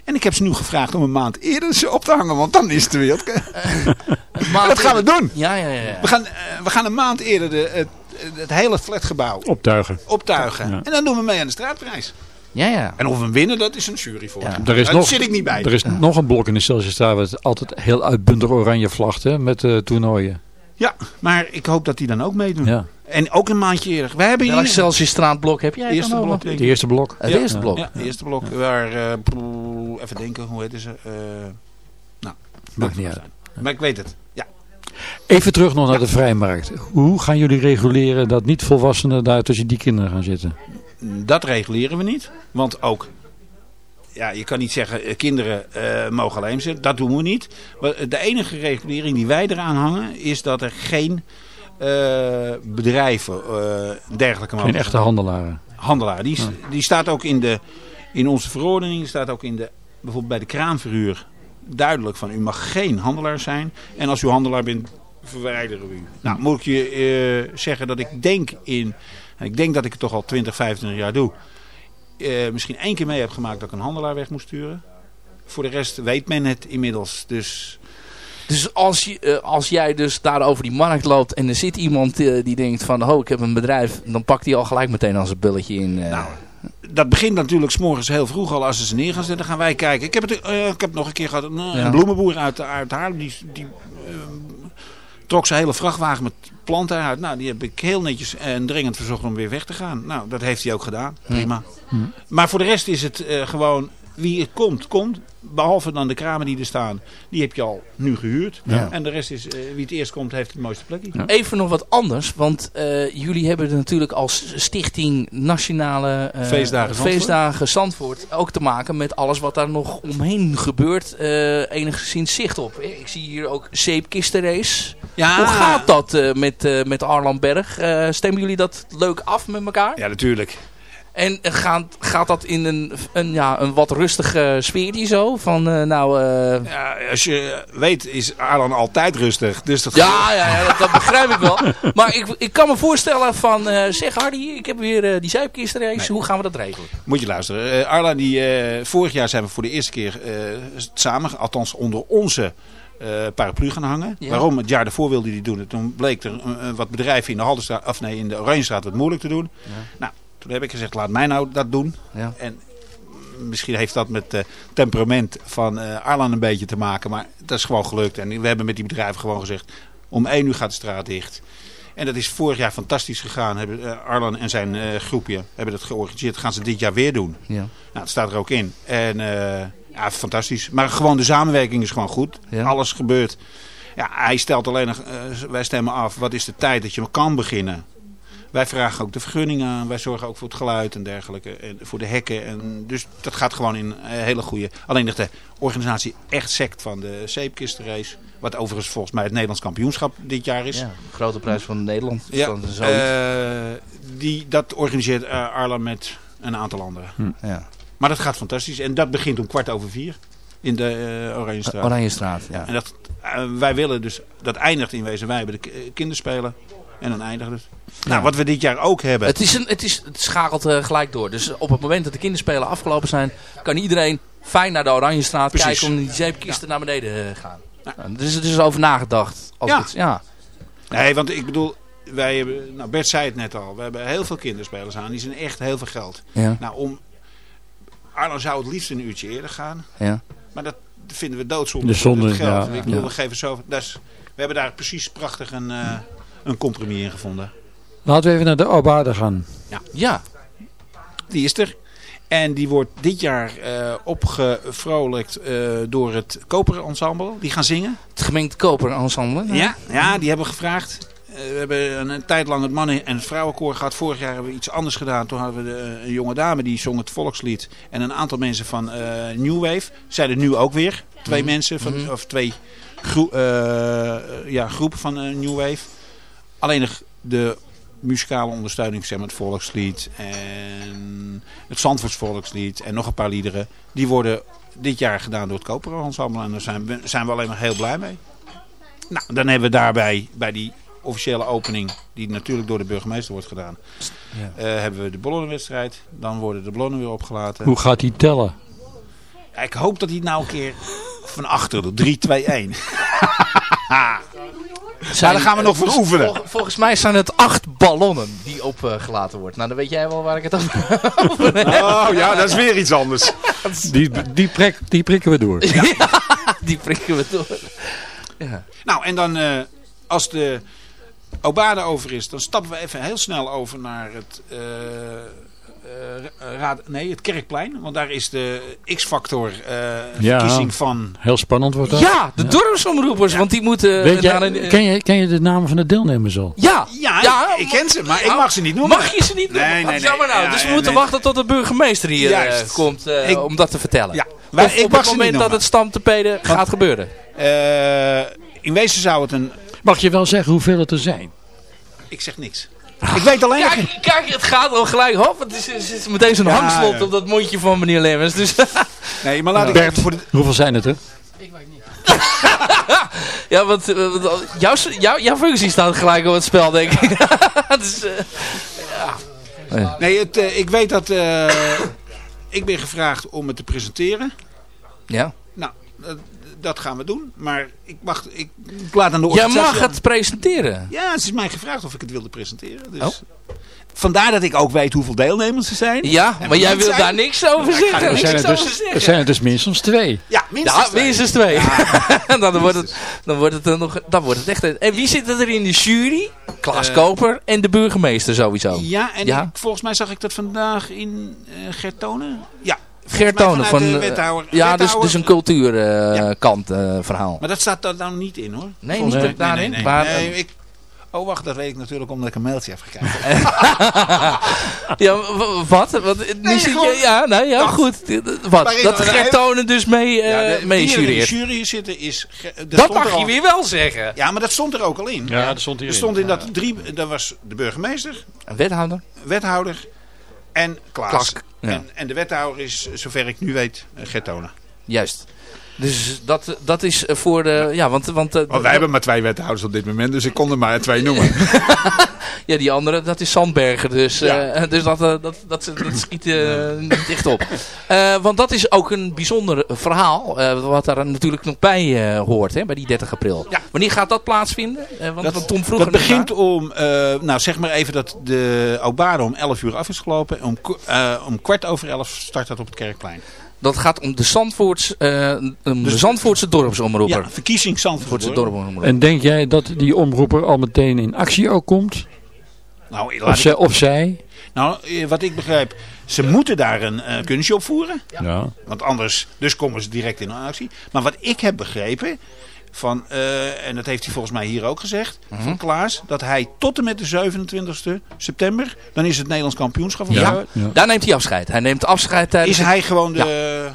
N: En ik heb ze nu gevraagd om een maand eerder ze op te hangen, want dan is het weer.
E: Maand
N: Dat gaan we doen.
E: Ja, ja, ja.
N: We gaan, eh, we gaan een maand eerder de, het, het hele flatgebouw
F: Optuigen.
N: optuigen.
F: Ja.
N: En dan doen we mee aan de straatprijs.
E: Ja, ja.
N: En of we winnen, dat is een jury voor.
E: Ja.
F: Er is
N: Daar
F: nog,
N: zit ik niet bij.
F: Er is nog een blok in de Celsiusstraat wat altijd heel uitbundig oranje vlagt hè, met eh, toernooien.
N: Ja, maar ik hoop dat die dan ook meedoen.
F: Ja.
N: En ook een maandje eerder. We hebben
E: Welk
N: hier
E: Celsiusstraatblok heb jij
N: het eerste blok. ik.
F: eerste blok.
E: Het
N: Ja.
E: eerste blok.
N: Ja, het eerste blok. Waar, eh, even denken, hoe heet ze? Eh nou,
F: Maakt niet uit.
N: Maar ik weet het. Ja.
F: Even terug nog naar de vrijmarkt. Hoe gaan jullie reguleren dat niet volwassenen daar tussen die kinderen gaan zitten?
N: Dat reguleren we niet. Want ook, ja, je kan niet zeggen eh, kinderen eh, mogen alleen. Dat doen we niet. Maar De enige regulering die wij eraan hangen is dat er geen eh, bedrijven eh, dergelijke mogen
F: Geen echte handelaren.
N: handelaar. Die, die staat ook in, de, in onze verordening, staat ook in de, bijvoorbeeld bij de kraamverhuur duidelijk van u mag geen handelaar zijn. En als u handelaar bent, verwijderen we u. Nou, moet ik je eh, zeggen dat ik denk in, en ik denk dat ik het toch al 20, 25 jaar doe, eh, misschien één keer mee heb gemaakt dat ik een handelaar weg moest sturen. Voor de rest weet men het inmiddels. Dus
E: Dus als, je, eh, als jij dus daar over die markt loopt en er zit iemand eh, die denkt van, oh ik heb een bedrijf, dan pakt hij al gelijk meteen als een bulletje in.
N: Nou, dat begint natuurlijk s morgens heel vroeg al als ze ze neer gaan zetten. gaan wij kijken. Ik heb het, ik heb nog een keer gehad. Een,
E: Ja.
N: bloemenboer uit, uit Haarlem. Die, die trok zijn hele vrachtwagen met planten uit. Nou, die heb ik heel netjes en dringend verzocht om weer weg te gaan. Nou, dat heeft hij ook gedaan. Prima. Maar voor de rest is het eh, gewoon wie het komt, komt. Behalve dan de kramen die er staan. Die heb je al nu gehuurd.
E: Ja.
N: En de rest is, eh, wie het eerst komt, heeft het mooiste plekje.
E: Even nog wat anders, want eh, jullie hebben er natuurlijk als stichting Nationale eh,
N: Feestdagen Zandvoort.
E: Feestdagen Zandvoort ook te maken met alles wat daar nog omheen gebeurt. eh enigszins zicht op. Ik zie hier ook zeepkistenrace.
N: Ja.
E: Hoe gaat dat eh, met, eh, met Arlan Berg? Eh, stemmen jullie dat leuk af met elkaar?
N: Ja, natuurlijk.
E: En eh, gaat, gaat dat in een, een, ja, een wat rustige sfeer zo? Van eh, nou... eh,
N: Ja, als je weet is Arlan altijd rustig. Dus dat
E: Ja, ja, ja dat, dat begrijp ik wel. Maar ik, ik kan me voorstellen van, zeg Hardy, ik heb weer die zuipkistenrace. Hoe gaan we dat regelen?
N: Moet je luisteren. Eh, Arla, die, vorig jaar zijn we voor de eerste keer samen, althans onder onze eh, paraplu gaan hangen.
E: Ja.
N: Waarom? Het jaar daarvoor wilde hij doen het. Toen bleek er wat bedrijven in de Haldenstraat, of nee, in de Oranjestraat wat moeilijk te doen. Nou, toen heb ik gezegd, laat mij nou dat doen.
E: Ja.
N: En misschien heeft dat met het temperament van eh Arlan een beetje te maken. Maar dat is gewoon gelukt. En we hebben met die bedrijven gewoon gezegd, om één uur gaat de straat dicht. En dat is vorig jaar fantastisch gegaan. Hebben, eh, Arlan en zijn eh, groepje hebben dat georganiseerd. Dat gaan ze dit jaar weer doen.
E: Ja.
N: Nou, dat staat er ook in. En eh, ja, fantastisch. Maar gewoon de samenwerking is gewoon goed.
E: Ja.
N: Alles gebeurt. Ja, hij stelt alleen nog, eh, wij stemmen af, wat is de tijd dat je kan beginnen. Wij vragen ook de vergunningen aan. Wij zorgen ook voor het geluid en dergelijke. En voor de hekken. En dus dat gaat gewoon in een hele goede... Alleen dat de organisatie echt sect van de zeepkistenrace. Wat overigens volgens mij het Nederlands kampioenschap dit jaar is.
E: Ja, grote prijs van Nederland.
N: Ja, eh, die, dat organiseert eh, Arlan met een aantal anderen.
E: ja.
N: Maar dat gaat fantastisch. En dat begint om kwart over vier. In de uh, Oranjestraat.
E: Oranjestraat, ja.
N: En dat, eh, wij willen dus... Dat eindigt in wezen. Wij hebben de ki- kinderspelen. En dan eindigt het. Nou, wat we dit jaar ook hebben...
E: Het, is een, het, is, het schakelt eh, gelijk door. Dus op het moment dat de kinderspelen afgelopen zijn, kan iedereen fijn naar de Oranjestraat
N: Precies.
E: kijken om die zeepkisten naar beneden te gaan. Nou, dus er is over nagedacht. Als
N: Ja.
E: Het, ja.
N: Nee, want ik bedoel... Wij hebben, nou Bert zei het net al. We hebben heel veel kinderspelers aan. Die zijn echt heel veel geld.
E: Ja.
N: Nou, om... Arno zou het liefst een uurtje eerder gaan.
E: Ja.
N: Maar dat vinden we doodzonde.
F: De zonde,
N: geld.
F: ja.
N: Ik bedoel,
F: Ja.
N: we geven zo... Dat is, we hebben daar precies prachtig een, eh, een compromis in gevonden.
F: Laten we even naar de Obade gaan.
N: Ja.
E: ja.
N: Die is er. En die wordt dit jaar eh opgevrolijkt eh, door het Koper Ensemble. Die gaan zingen.
E: Het gemengd koper ensemble.
N: Ja, ja die hebben gevraagd. Eh, we hebben een, een tijd lang het mannen- en het vrouwenkoor gehad. Vorig jaar hebben we iets anders gedaan. Toen hadden we de, een jonge dame die zong het volkslied. En een aantal mensen van eh, New Wave. Zijn er nu ook weer. Twee
E: Mhm.
N: mensen, van,
E: Mhm.
N: of twee eh, ja, groepen van New Wave. Alleen de muzikale ondersteuning, zeg maar het volkslied en het Zandvoorts volkslied en nog een paar liederen. Die worden dit jaar gedaan door het Koper Ensemble en daar zijn we, zijn we alleen maar heel blij mee. Nou, dan hebben we daarbij bij die officiële opening, die natuurlijk door de burgemeester wordt gedaan,
E: Ja.
N: eh, hebben we de ballonnenwedstrijd. Dan worden de ballonnen weer opgelaten.
F: Hoe gaat hij tellen?
N: Ik hoop dat hij het nou een keer van achter doet. 3, 2, 1. Ja, daar gaan we nog voor
E: Volgens-
N: oefenen.
E: vol- volgens mij zijn het acht ballonnen die opgelaten wordt. Nou, dan weet jij wel waar ik het over heb.
N: Oh ja, dat is weer iets anders.
F: Die, die, prik, die prikken we door.
E: Ja, die prikken we door. Ja.
N: Nou, en dan eh, als de Obade over is, dan stappen we even heel snel over naar het, eh, eh, raad, nee, het Kerkplein. Want daar is de X-Factor eh,
F: Ja,
N: verkiezing van...
F: heel spannend wordt dat.
E: Ja, de dorpsomroepers, want die moeten...
F: Weet jij,
E: een-
F: ken, je, ken je de namen van de deelnemers al?
E: Ja,
N: Ja, ik ken ze, maar ik mag ze niet noemen.
E: Mag je ze niet noemen?
N: Nee, nee,
E: Wat
N: nee.
E: jammer nou.
N: Ja,
E: dus we
N: ja,
E: moeten
N: nee.
E: wachten tot de burgemeester hier eh,
N: Juist.
E: komt eh,
N: Ik-
E: om dat te vertellen.
N: Ja, wij-
E: of
N: ik
E: op
N: mag
E: het moment dat het stamtepeden gaat gebeuren.
N: Eh, in wezen zou het een...
F: Mag je wel zeggen hoeveel het er zijn?
N: Ik zeg niks. Ik weet alleen...
E: Kijk, kijk, het gaat al gelijk. Hop, het is, het is meteen zo'n
N: Ja,
E: hangslot
N: ja.
E: op dat mondje van meneer Lemmens. Dus
N: Nee, maar laat ik
F: Bert,
N: even voor de...
F: hoeveel zijn het er?
E: ja, want, eh, want jouw, jouw, jouw functie staat gelijk op het spel, denk ik. dus, eh,
N: Nee, het, eh, ik weet dat... eh, ik ben gevraagd om het te presenteren.
E: ja.
N: Nou, dat, gaan we doen. Maar ik, mag, ik, ik laat aan de
E: Jij
N: organisatie...
E: mag het presenteren.
N: Ja, het is mij gevraagd of ik het wilde presenteren. Dus.
E: Oh.
N: vandaar dat ik ook weet hoeveel deelnemers er zijn.
E: Ja, maar jij wil
N: zijn.
E: daar niks over
N: Ja, ik ga
E: zeggen.
N: er
F: Er zijn
E: Niks
F: er,
E: over
F: dus,
E: zeggen.
F: er zijn er dus minstens twee.
N: Ja, minstens
E: Ja,
N: twee.
E: minstens twee. dan, wordt het, dan, wordt het, nog, dan wordt het echt... een- En wie zit er in de jury? Klaas
N: Eh,
E: Koper en de burgemeester sowieso.
N: Ja, en
E: Ja?
N: ik- volgens mij zag ik dat vandaag in eh Gertone. Ja. Mij
E: Tonen van...
N: de
E: eh,
N: wethouder.
E: ja, dus,
N: Wethouder.
E: dus een cultuurkant eh verhaal.
N: Maar dat staat er dan niet in hoor.
E: Nee,
N: Volgens
E: niet daarin?
N: Nee, nee,
E: Maar,
N: nee.
E: eh,
N: ik, oh wacht, dat weet ik natuurlijk omdat ik een mailtje heb gekeken.
E: ja, wat? wat nu zit je, ja, nou ja, goed. Wat? Dat
N: er-
E: Gert Tonen dus mee, eh
N: Ja, de-
E: mee
N: er in de
E: jureert.
N: jury zitten is... ge-
E: Dat mag
N: er
E: je
N: al-
E: weer wel zeggen.
N: Ja, maar dat stond er ook al in.
F: Ja, dat stond hierin.
N: Er stond in dat drie... Dat was de burgemeester,
E: Een wethouder.
N: wethouder en Klaas.
E: Klaas, ja.
N: En, en de wethouder is, zover ik nu weet, eh, Gert Tonen.
E: Juist. Dus dat, dat is voor de... Ja, want... want eh,
N: Want wij hebben maar twee wethouders op dit moment, dus ik kon er maar twee noemen.
E: Ja, die andere, dat is Sandbergen. Dus, eh,
N: Ja.
E: dus dat, eh, dat, dat, dat schiet eh, niet echt op. Eh, want dat is ook een bijzonder verhaal. eh, wat daar natuurlijk nog bij eh, hoort, hè, bij die 30 april.
N: Ja.
E: Wanneer gaat dat plaatsvinden? Eh, want,
N: Dat,
E: Tom vroeg
N: dat begint om, eh, nou zeg maar even dat de Obade om 11 uur af is gelopen. Om, eh, om kwart over 11 start dat op het Kerkplein.
E: Dat gaat om de, Zandvoorts, eh,
N: Dus-
E: de Zandvoortse dorpsomroeper.
N: Ja, verkiezing Zandvoort.
E: Zandvoortse dorpsomroeper.
F: En denk jij dat die omroeper al meteen in actie ook komt?
N: Nou,
F: Of,
N: ik-
F: zij, of zij?
N: nou, eh, wat ik begrijp, ze moeten daar een eh, kunstje op voeren.
F: Ja.
N: Want anders, dus komen ze direct in actie. Maar wat ik heb begrepen, van, eh, en dat heeft hij volgens mij hier ook gezegd,
E: Mhm.
N: van Klaas, dat hij tot en met de 27e september, dan is het Nederlands kampioenschap. of
E: Ja, daar neemt hij afscheid. Hij neemt afscheid tijdens...
N: Is hij gewoon de...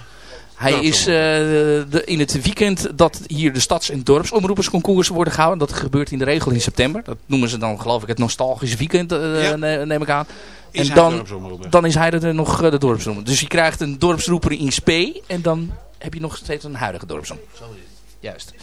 E: Hij is eh, de, in het weekend dat hier de stads- en dorpsomroepersconcours worden gehouden. Dat gebeurt in de regel in september. Dat noemen ze dan geloof ik het nostalgische weekend, ne- neem ik aan.
N: Is
E: en dan, dan is hij er nog de dorpsomroeper. Dus je krijgt een dorpsroeper in spe en dan heb je nog steeds een huidige dorpsomroeper. Juist.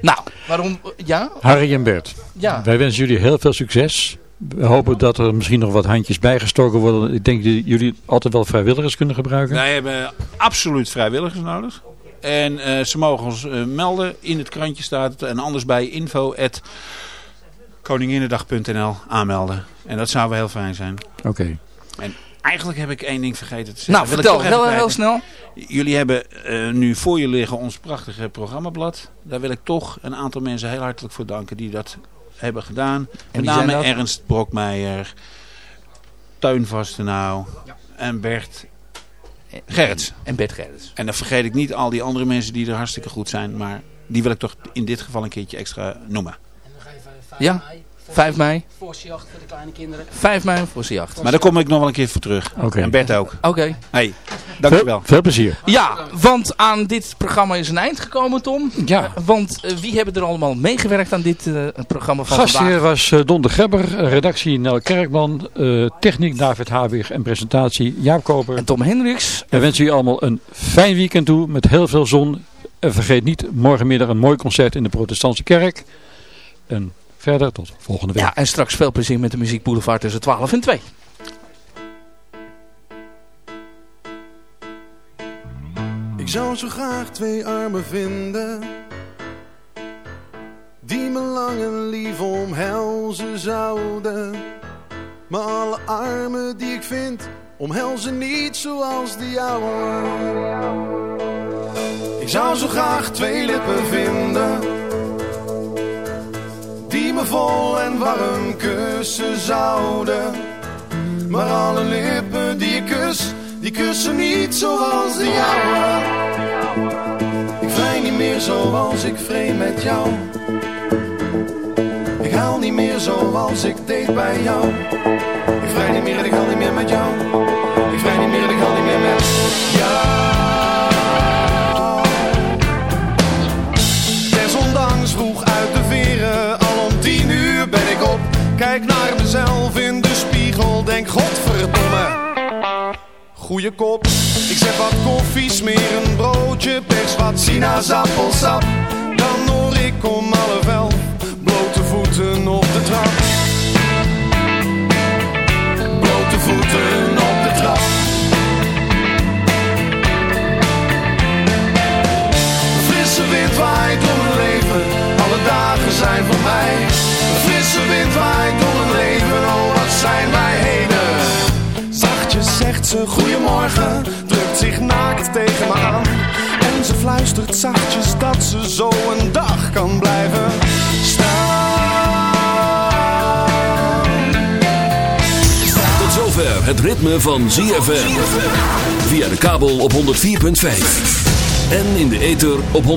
E: Nou, waarom... Ja?
F: Harry en Bert,
E: Ja.
F: wij wensen jullie heel veel succes. We hopen dat er misschien nog wat handjes bijgestoken worden. Ik denk dat jullie altijd wel vrijwilligers kunnen gebruiken.
N: Wij hebben absoluut vrijwilligers nodig. En eh, ze mogen ons eh, melden. In het krantje staat het. En anders bij info koninginnedag.nl aanmelden. En dat zou wel heel fijn zijn.
F: Oké.
N: En eigenlijk heb ik één ding vergeten te zeggen.
E: Nou, vertel.
N: even
E: Heel, snel.
N: Jullie hebben eh, nu voor je liggen ons prachtige programmablad. Daar wil ik toch een aantal mensen heel hartelijk voor danken die dat hebben gedaan. Met name? Ernst Brokmeijer, Teun Vastenau en Bert Gerrits.
E: En Bert Gerrits.
N: En dan vergeet ik niet al die andere mensen die er hartstikke goed zijn. Maar die wil ik toch in dit geval een keertje extra noemen.
E: Ja, 5 mei.
O: Voorsjacht voor de kleine kinderen.
E: 5 mei voor jacht.
N: Maar daar kom ik nog wel een keer voor terug. En Bert ook.
E: Oké.
N: Hey, dankjewel.
F: Veel, veel plezier.
E: Ja, want aan dit programma is een eind gekomen, Tom.
F: Ja.
E: Want eh, wie hebben er allemaal meegewerkt aan dit eh, programma van
F: Gastheer
E: vandaag?
F: was eh, Don de Gebber, eh, redactie Nel Kerkman, eh, techniek David Habig en presentatie Jaap Koper.
E: En Tom Hendricks.
F: We wensen jullie allemaal een fijn weekend toe met heel veel zon. En vergeet niet morgenmiddag een mooi concert in de protestantse kerk. En verder tot volgende week.
E: Ja, en straks veel plezier met de Muziek Boulevard tussen 12 en 2.
P: Ik zou zo graag twee armen vinden Die me lang en lief omhelzen zouden Maar alle armen die ik vind Omhelzen niet zoals de jouwe Ik zou zo graag twee lippen vinden Die vol en warm kussen zouden Maar alle lippen die ik kus die kussen niet zoals de jouwe. Ik vrij niet meer zoals ik vreemd met jou. Ik haal niet meer zoals ik deed bij jou. Ik vrij niet meer en ik haal niet meer met jou. Ik vrij niet meer en ik haal niet meer met jou. Denk godverdomme goede kop. Ik zet wat koffie, smeer een broodje, pers wat sinaasappelsap. Dan hoor ik om half elf blote voeten op de trap. Blote voeten op de trap. Frisse wind waait door mijn leven, alle dagen zijn voor mij. Frisse wind waait morgen drukt zich naakt tegen me aan. En ze fluistert zachtjes dat ze zo een dag kan blijven
A: Tot zover het ritme van ZFM. Via de kabel op 104.5. En in de ether op 106.9.